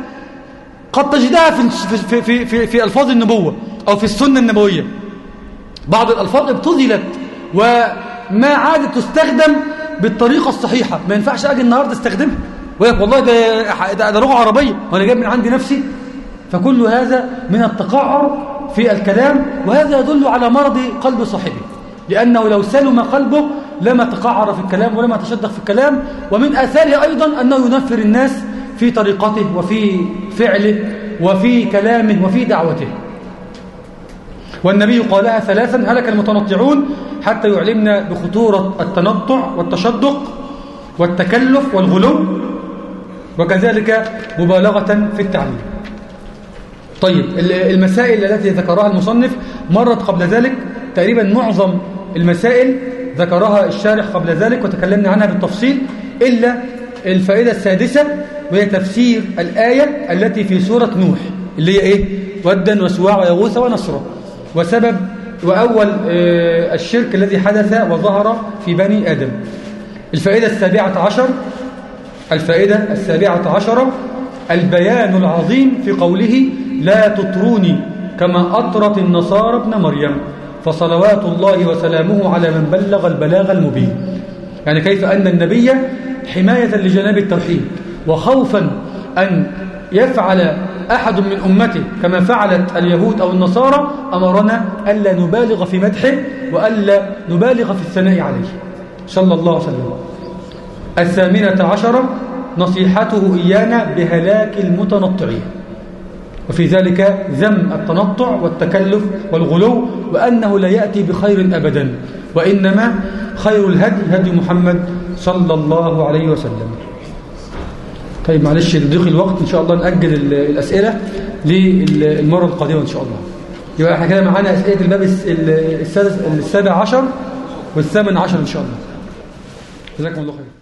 Speaker 2: قد تجدها في في في في, في الفاظ النبوه او في السنه النبويه بعض الألفاظ ابتذلت وما عادت تستخدم بالطريقة الصحيحة ما ينفعش أجي النهاردة استخدمها ويقول لك والله ده, ده لغة عربية وأنا جايب من عندي نفسي فكل هذا من التقعر في الكلام وهذا يدل على مرض قلب صاحبه لأنه لو سلم قلبه لما تقعر في الكلام ولما تشدق في الكلام ومن آثاره أيضا أنه ينفر الناس في طريقته وفي فعله وفي كلامه وفي دعوته والنبي قالها ثلاثا هلك المتنطعون حتى يعلمنا بخطورة التنطع والتشدق والتكلف والغلو وكذلك مبالغة في التعليم طيب المسائل التي ذكرها المصنف مرت قبل ذلك تقريبا معظم المسائل ذكرها الشارح قبل ذلك وتكلمنا عنها بالتفصيل إلا الفائدة السادسة وهي تفسير الآية التي في سورة نوح اللي هي إيه؟ ودا وسواع ويغوث ونصره وسبب وأول آه، الشرك الذي حدث وظهر في بني آدم الفائدة السابعة عشر الفائدة السابعة عشرة البيان العظيم في قوله لا تطروني كما أطرت النصارى ابن مريم فصلوات الله وسلامه على من بلغ البلاغ المبين يعني كيف أن النبي حماية لجناب التوحيد وخوفا أن يفعل أحد من أمته كما فعلت اليهود أو النصارى أمرنا ألا نبالغ في مدحه وألا نبالغ في الثناء عليه صلى الله عليه وسلم الثامنة عشرة نصيحته إيانا بهلاك المتنطعين وفي ذلك ذم التنطع والتكلف والغلو وأنه لا يأتي بخير أبدا وإنما خير الهدي هدي محمد صلى الله عليه وسلم طيب معلش لضيق الوقت ان شاء الله ناجل الاسئله للمره القادمه ان شاء الله يبقى احنا كده معانا اسئله الباب السادس السابع عشر والثامن عشر ان شاء الله جزاكم الله خير